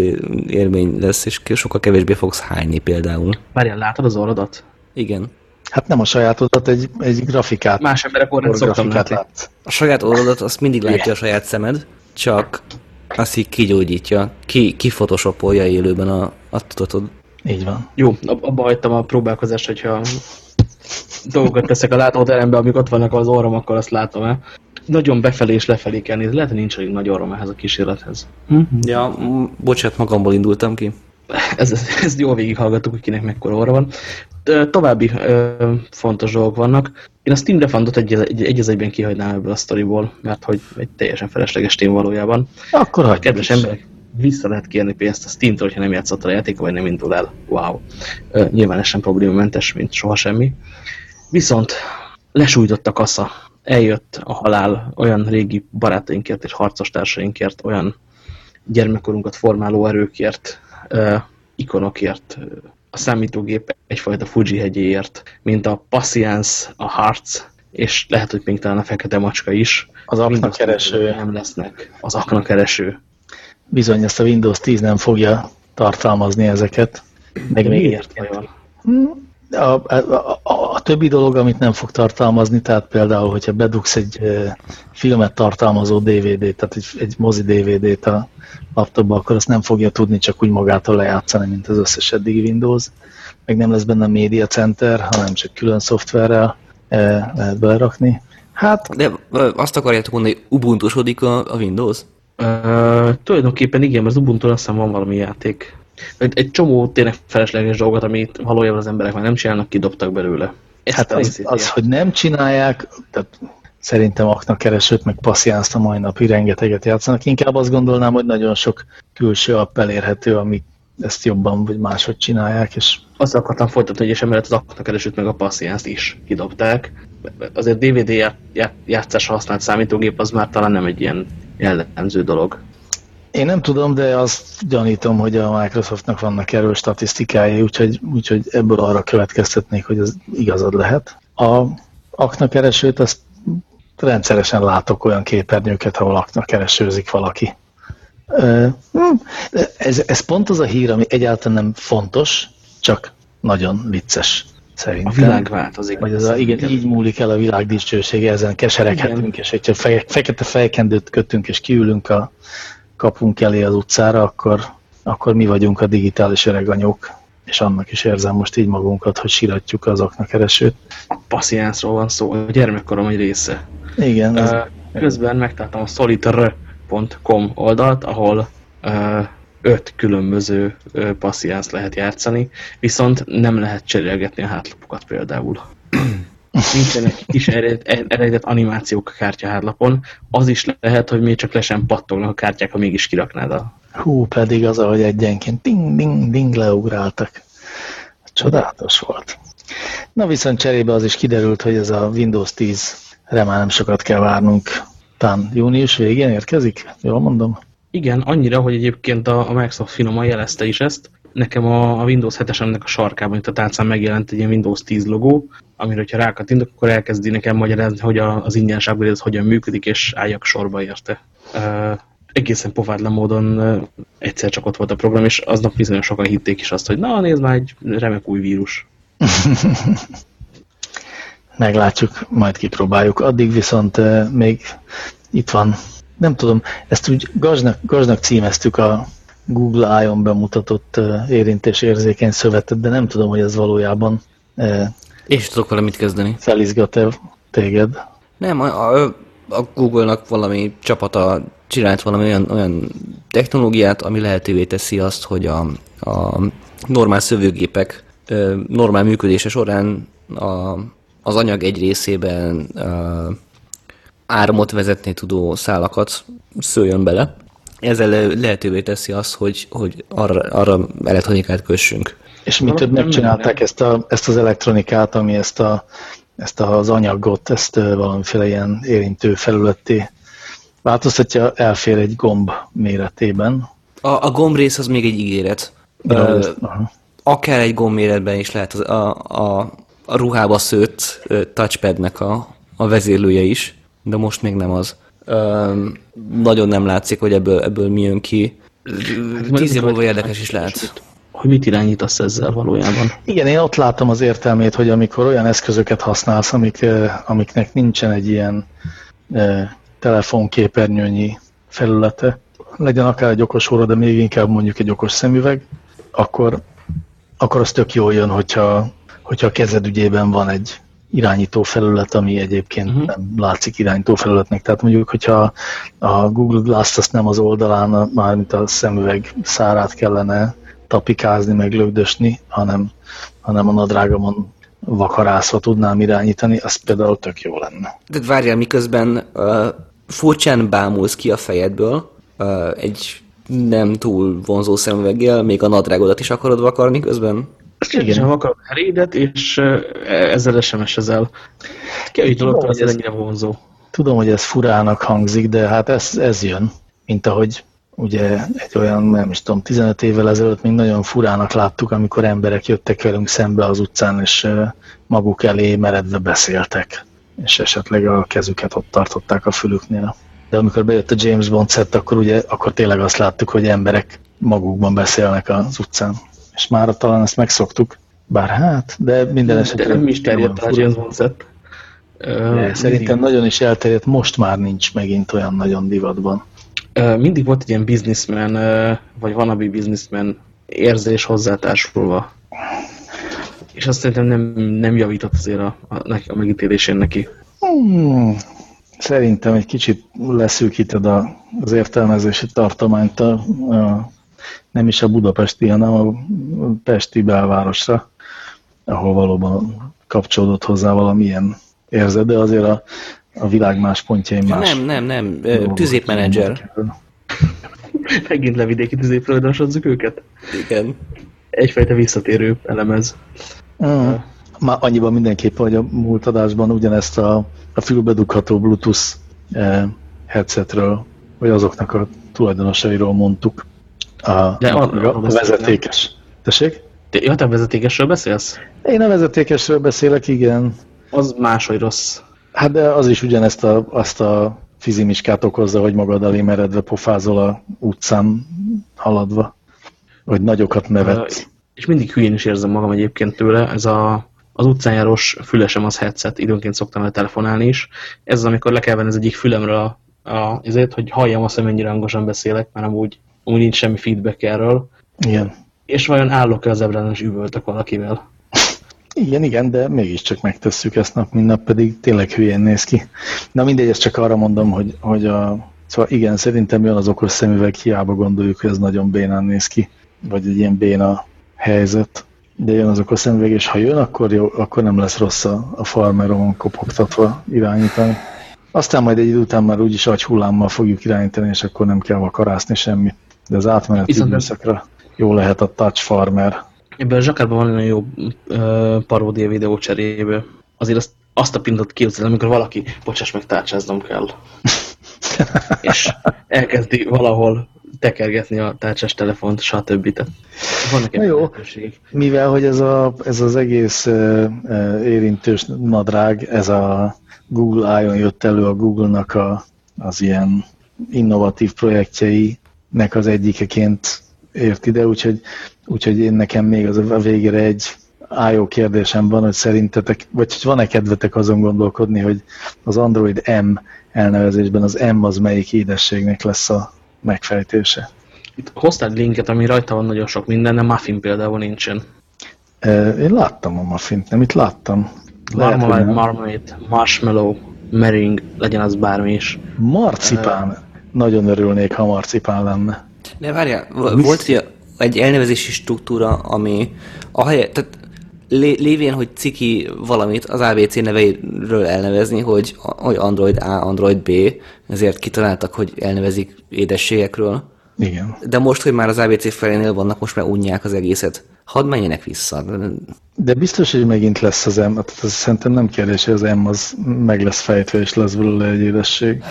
élmény lesz, és sokkal kevésbé fogsz hányni például. Várjál, látod az orrodat? Igen. Hát nem a sajátodat, egy, egy grafikát. Más emberek orrát szoktam látni. Lát. A saját orrodat azt mindig látja a saját szemed, csak azt így kigyógyítja, ki, kifotoshopolja élőben a, a tudatod. Így van. Jó, abba hagytam a próbálkozást, hogyha dolgokat teszek a látóterembe, amik ott vannak az orrom, akkor azt látom el. Nagyon befelé és lefelé kell nézni. Lehet, hogy nincs elég nagy orrom ehhez a kísérlethez. Mm -hmm. Ja, bocsánat, magamból indultam ki. Ez, ez, ezt jól végighallgattuk, hogy kinek mekkora orra van. További ö, fontos dolgok vannak. Én a Steam Refundot egy, egy, egy az egyben kihagynám ebből a sztoriból, mert hogy egy teljesen felesleges tém valójában. Akkor hagyjuk Kedves is. emberek, vissza lehet kérni pénzt a Steam-től, hogyha nem játszott a játék, vagy nem indul el. Wow. Ö, nyilván ez sem problémamentes, mint soha semmi. Viszont lesújtott a kasza. Eljött a halál olyan régi barátainkért és harcostársaink,ért olyan gyermekkorunkat formáló erőkért, ikonokért, a számítógép egyfajta Fuji hegyéért, mint a Patience, a Hearts, és lehet, hogy még talán a Fekete Macska is. Az aknakereső. Nem lesznek. Az aknakereső. bizony ezt a Windows 10 nem fogja tartalmazni ezeket. Meg még miért vajon? A, a, a, a többi dolog, amit nem fog tartalmazni, tehát például, hogyha bedugsz egy e, filmet tartalmazó DVD-t, tehát egy, egy mozi DVD-t a laptopba, akkor azt nem fogja tudni csak úgy magától lejátszani, mint az összes eddigi Windows. Meg nem lesz benne Media Center, hanem csak külön szoftverrel e, lehet belerakni. Hát... De azt akarjátok mondani, hogy ubuntu a, a Windows? Uh, tulajdonképpen igen, az Ubuntu azt hiszem van valami játék. Egy, csomó tényleg felesleges dolgot, amit valójában az emberek már nem csinálnak, kidobtak belőle. Ezt hát az, az, hogy nem csinálják, tehát szerintem aknak keresőt, meg passziánzt a mai napig rengeteget játszanak. Inkább azt gondolnám, hogy nagyon sok külső app elérhető, amik ezt jobban vagy máshogy csinálják. És... Azt akartam folytatni, hogy és emellett az aknak keresőt meg a passziánzt is kidobták. Azért DVD játszásra használt számítógép az már talán nem egy ilyen jellemző dolog. Én nem tudom, de azt gyanítom, hogy a Microsoftnak vannak erről statisztikái, úgyhogy, úgyhogy ebből arra következtetnék, hogy ez igazad lehet. A aknakeresőt azt rendszeresen látok olyan képernyőket, ahol aknakeresőzik valaki. Hm, ez, ez pont az a hír, ami egyáltalán nem fontos, csak nagyon vicces. Szerintem. A világ változik. Vagy az a, igen, így múlik el a világ dicsősége, ezen kesereghetünk, és hogyha fe, fekete fejkendőt kötünk, és kiülünk a kapunk elé az utcára, akkor, akkor mi vagyunk a digitális öreganyók, és annak is érzem most így magunkat, hogy síratjuk az keresőt. Passziánszról van szó, a gyermekkorom egy része. Igen. Ez Közben megtaláltam a solitaire.com oldalt, ahol öt különböző passziánzt lehet játszani, viszont nem lehet cserélgetni a hátlapokat például. Nincsenek kis eredet animációk a kártyahátlapon. Az is lehet, hogy még csak le sem pattognak a kártyák, ha mégis kiraknád a... Hú, pedig az, ahogy egyenként ding, ding, ding leugráltak. Csodálatos volt. Na viszont cserébe az is kiderült, hogy ez a Windows 10-re már nem sokat kell várnunk. Talán június végén érkezik? Jól mondom? Igen, annyira, hogy egyébként a, a Microsoft finoman jelezte is ezt. Nekem a, a Windows 7-esemnek a sarkában, itt a tálcán megjelent egy ilyen Windows 10 logó, amire, hogyha rákattintok, akkor elkezdi nekem magyarázni, hogy a, az ingyenes upgrade ez hogyan működik, és álljak sorba érte. Uh, egészen pofádlan módon uh, egyszer csak ott volt a program, és aznap bizonyos sokan hitték is azt, hogy na, nézd már, egy remek új vírus. Meglátjuk, majd kipróbáljuk. Addig viszont uh, még itt van nem tudom, ezt úgy gaznak, gaznak címeztük a Google Ion bemutatott érintés érzékeny szövetet, de nem tudom, hogy ez valójában és tudok valamit kezdeni. Felizgat-e téged? Nem, a, a, a Google-nak valami csapata csinált valami olyan, olyan technológiát, ami lehetővé teszi azt, hogy a, a normál szövőgépek normál működése során a, az anyag egy részében a, áramot vezetni tudó szálakat szőjön bele. Ezzel lehetővé teszi azt, hogy, hogy arra, arra elektronikát kössünk. És mi több megcsinálták ezt, a, ezt az elektronikát, ami ezt, a, ezt az anyagot, ezt valamiféle ilyen érintő felületté változtatja, elfér egy gomb méretében. A, a gomb rész az még egy ígéret. uh, akár egy gomb méretben is lehet az, a, a, a ruhába szőtt touchpadnek a, a vezérlője is de most még nem az. Ö, nagyon nem látszik, hogy ebből, ebből mi jön ki. Hát, Tíz év múlva érdekes is lehet. Hogy mit irányítasz ezzel valójában? Igen, én ott látom az értelmét, hogy amikor olyan eszközöket használsz, amik, amiknek nincsen egy ilyen e, telefonképernyőnyi felülete, legyen akár egy okos óra, de még inkább mondjuk egy okos szemüveg, akkor, akkor az tök jól jön, hogyha, hogyha a kezed ügyében van egy, irányító felület, ami egyébként uh-huh. nem látszik irányító felületnek. Tehát mondjuk, hogyha a Google Glass-t azt nem az oldalán, mármint a szemüveg szárát kellene tapikázni, meg lögdösni, hanem, hanem a nadrágamon vakarászva tudnám irányítani, az például tök jó lenne. De várjál, miközben uh, furcsán bámulsz ki a fejedből, uh, egy nem túl vonzó szemüveggel, még a nadrágodat is akarod vakarni közben? Igen. akarok Herédet, és ezzel SMS-ezel. Kevés dolog, hogy ez ennyire vonzó. Tudom, hogy ez furának hangzik, de hát ez, ez jön, mint ahogy ugye egy olyan, nem is tudom, 15 évvel ezelőtt még nagyon furának láttuk, amikor emberek jöttek velünk szembe az utcán, és maguk elé meredve beszéltek, és esetleg a kezüket ott tartották a fülüknél. de amikor bejött a James Bond set, akkor ugye akkor tényleg azt láttuk, hogy emberek magukban beszélnek az utcán. És már talán ezt megszoktuk, bár hát, de minden esetre... De nem is terjedt a James Bond set. Uh, Szerintem nagyon is elterjedt, most már nincs megint olyan nagyon divatban. Mindig volt egy ilyen businessman, vagy wannabe businessman érzés hozzátársulva. És azt szerintem nem, nem javított azért a, a, a megítélésén neki. Hmm, szerintem egy kicsit leszűkíted a, az értelmezési tartományt a, a, nem is a budapesti, hanem a pesti belvárosra, ahol valóban kapcsolódott hozzá valamilyen érzed, de azért a, a világ más pontjain más. Nem, nem, nem, tüzépmenedzser. Megint levidéki tüzépföldasozzuk őket? Igen. Egyfajta visszatérő elemez. Mm. Már annyiban mindenképp, hogy a múlt adásban ugyanezt a, a fülbedugható Bluetooth eh, headsetről, vagy azoknak a tulajdonosairól mondtuk. A, De a, a, a vezetékes. Tessék? Te, ja, te a vezetékesről beszélsz? Én a vezetékesről beszélek, igen. Az máshogy rossz. Hát de az is ugyanezt a, azt a fizimiskát okozza, hogy magad elé meredve pofázol a utcán haladva. Vagy nagyokat nevet. És mindig hülyén is érzem magam egyébként tőle. Ez a, az utcánjárós fülesem az headset, időnként szoktam el telefonálni is. Ez az, amikor le kell venni az egyik fülemre a, a, azért, hogy halljam azt, hogy mennyire hangosan beszélek, mert amúgy, amúgy nincs semmi feedback erről. Igen. És vajon állok-e az ebrán, és üvöltök valakivel? Igen, igen, de mégiscsak megtesszük ezt nap, mint nap, pedig tényleg hülyén néz ki. Na mindegy, ezt csak arra mondom, hogy, hogy a, szóval igen, szerintem jön az okos szemüveg, hiába gondoljuk, hogy ez nagyon bénán néz ki, vagy egy ilyen béna helyzet, de jön az okos szemüveg, és ha jön, akkor, jó, akkor nem lesz rossz a, a farmeron kopogtatva irányítani. Aztán majd egy idő után már úgyis agyhullámmal fogjuk irányítani, és akkor nem kell vakarászni semmit. De az átmeneti időszakra jó lehet a touch farmer Ebben a zsakárban van egy jó uh, paródia videó cseréből. Azért azt, azt a pintot képzelem, amikor valaki, bocsáss meg, tárcsáznom kell. és elkezdi valahol tekergetni a tárcsás telefont, stb. Tehát vannak jó, lehetőségek. mivel hogy ez, a, ez az egész uh, érintős nadrág, ez a Google Ion jött elő a Google-nak a, az ilyen innovatív projektjeinek az egyikeként ért ide, úgyhogy, úgyhogy én nekem még az a végére egy IO kérdésem van, hogy szerintetek, vagy hogy van-e kedvetek azon gondolkodni, hogy az Android M elnevezésben az M az melyik édességnek lesz a megfejtése? Itt hoztál linket, ami rajta van nagyon sok minden, de muffin például nincsen. Én láttam a muffint, nem itt láttam. Marmalade, marmalade, marshmallow, mering, legyen az bármi is. Marcipán. Uh, Nagyon örülnék, ha marcipán lenne. Ne várjál, volt egy elnevezési struktúra, ami a helye, tehát lé, lévén, hogy ciki valamit az ABC neveiről elnevezni, hogy, hogy Android A, Android B, ezért kitaláltak, hogy elnevezik édességekről. Igen. De most, hogy már az ABC felénél vannak, most már unják az egészet. Hadd menjenek vissza. De biztos, hogy megint lesz az M. Tehát az szerintem nem kérdés, hogy az M az meg lesz fejtve, és lesz belőle egy édesség.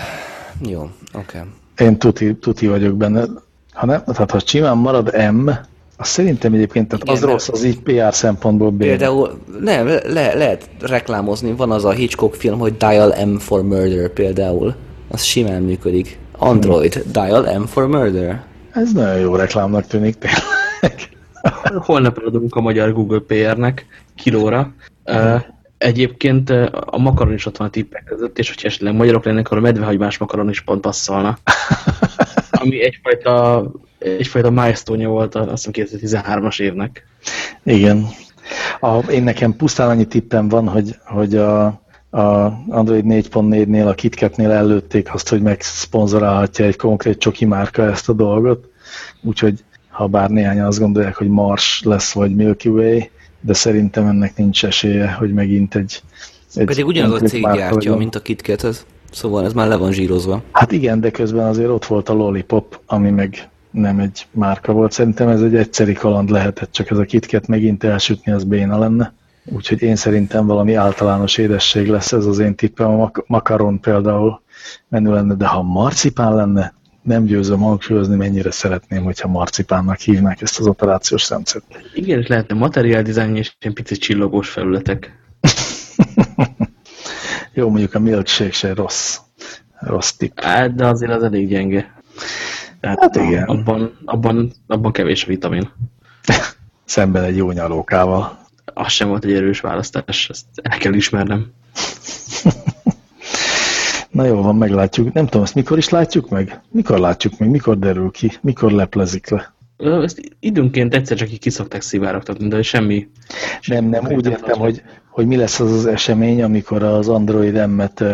Jó, oké. Okay. Én tuti, tuti vagyok benne. Ha nem, tehát ha simán marad M, az szerintem egyébként tehát Igen, az rossz, az így PR szempontból B. Például nem, le, lehet reklámozni, van az a Hitchcock film, hogy Dial M for Murder például. Az simán működik. Android, hmm. Dial M for Murder. Ez nagyon jó reklámnak tűnik tényleg. Holnap adunk a magyar Google PR-nek kilóra. Uh, egyébként a makaron is ott van a tippek között, és hogyha esetleg magyarok lennének, akkor a medvehagymás makaron is pont passzolna. ami egyfajta, egyfajta milestone volt azt hiszem 2013-as évnek. Igen. A, én nekem pusztán annyi tippem van, hogy, hogy a, a Android 4.4-nél, a KitKat-nél előtték azt, hogy megszponzorálhatja egy konkrét csoki márka ezt a dolgot, úgyhogy ha bár néhányan azt gondolják, hogy Mars lesz, vagy Milky Way, de szerintem ennek nincs esélye, hogy megint egy... egy Pedig ugyanaz a cég gyártja, mint a KitKat, az Szóval ez már le van zsírozva. Hát igen, de közben azért ott volt a Lollipop, ami meg nem egy márka volt. Szerintem ez egy egyszeri kaland lehetett, csak ez a kitket megint elsütni, az béna lenne. Úgyhogy én szerintem valami általános édesség lesz ez az én tippem. A mak makaron például menő lenne, de ha marcipán lenne, nem győzöm hangsúlyozni, mennyire szeretném, hogyha marcipánnak hívnák ezt az operációs rendszert. Igen, és lehetne materiál dizájn és ilyen pici csillogós felületek. Jó, mondjuk a milkshake se rossz. rossz tipp. Hát, de azért az elég gyenge. Tehát Hát igen. Abban, abban, abban kevés vitamin. Szemben egy jó nyalókával. Az sem volt egy erős választás, ezt el kell ismernem. Na jó, van, meglátjuk. Nem tudom, ezt mikor is látjuk meg? Mikor látjuk meg? Mikor derül ki? Mikor leplezik le? Ezt időnként egyszer csak így kiszokták szivárogtatni, de semmi... Nem, nem, úgy értem, hogy, hogy mi lesz az az esemény, amikor az Android M-et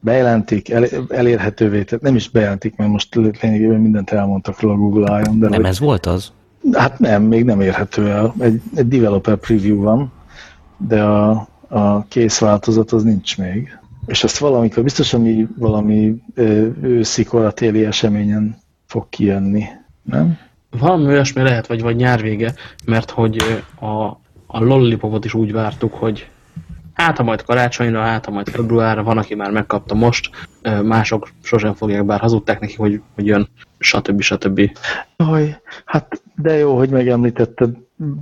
bejelentik, el, elérhetővé, tehát nem is bejelentik, mert most lényegében mindent elmondtak róla a Google I.O.-n, de Nem hogy, ez volt az? hát nem, még nem érhető el. Egy, egy developer preview van, de a, a kész változat az nincs még. És ezt valamikor, biztos, ami valami őszi, koratéli eseményen fog kijönni, nem? Valami olyasmi lehet, vagy, vagy nyár vége, mert hogy a, a lollipopot is úgy vártuk, hogy hát ha majd karácsonyra, hát ha majd februárra, van, aki már megkapta most, mások sosem fogják, bár hazudták neki, hogy, hogy jön, stb. stb. Jaj, hát de jó, hogy megemlítetted,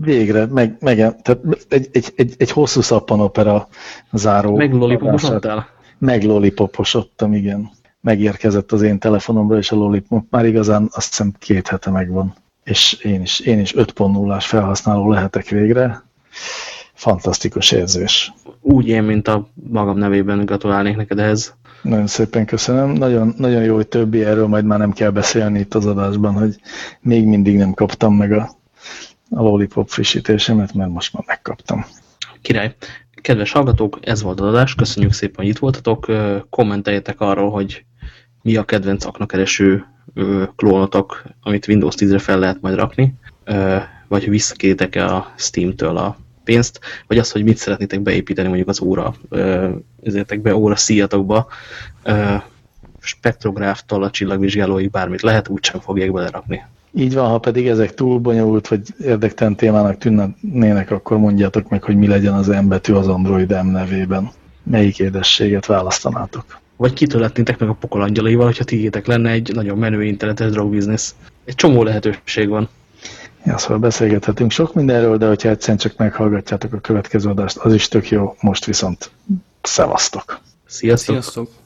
végre, meg, meg, tehát egy, egy, egy, egy hosszú szappanopera záró. Meg adását- lollipoposodtál? Meg lollipoposodtam, igen. Megérkezett az én telefonomra, és a lollipop már igazán azt hiszem két hete megvan. És én is, én is 5.0-ás felhasználó lehetek végre. Fantasztikus érzés. Úgy én, mint a magam nevében gratulálnék neked ehhez. Nagyon szépen köszönöm. Nagyon, nagyon jó, hogy többi erről majd már nem kell beszélni itt az adásban, hogy még mindig nem kaptam meg a, a Lollipop frissítésemet, mert most már megkaptam. Király. Kedves hallgatók, ez volt az adás, köszönjük szépen, hogy itt voltatok. Kommenteljetek arról, hogy mi a kedvenc aknakereső klónotok, amit Windows 10-re fel lehet majd rakni, vagy visszakéritek-e a Steam-től a pénzt, vagy az, hogy mit szeretnétek beépíteni mondjuk az óra, ö, ezértek be óra szíjatokba, spektrográftól a csillagvizsgálóig bármit lehet, úgysem fogják belerakni. Így van, ha pedig ezek túl bonyolult, vagy érdektelen témának tűnnének, akkor mondjátok meg, hogy mi legyen az M betű az Android M nevében. Melyik édességet választanátok? Vagy kitörletnétek meg a pokolangyalaival, hogyha tiétek lenne egy nagyon menő internetes drogbiznisz. Egy csomó lehetőség van. Ja, szóval beszélgethetünk sok mindenről, de hogyha egyszerűen csak meghallgatjátok a következő adást, az is tök jó. Most viszont szevasztok! Sziasztok! Sziasztok!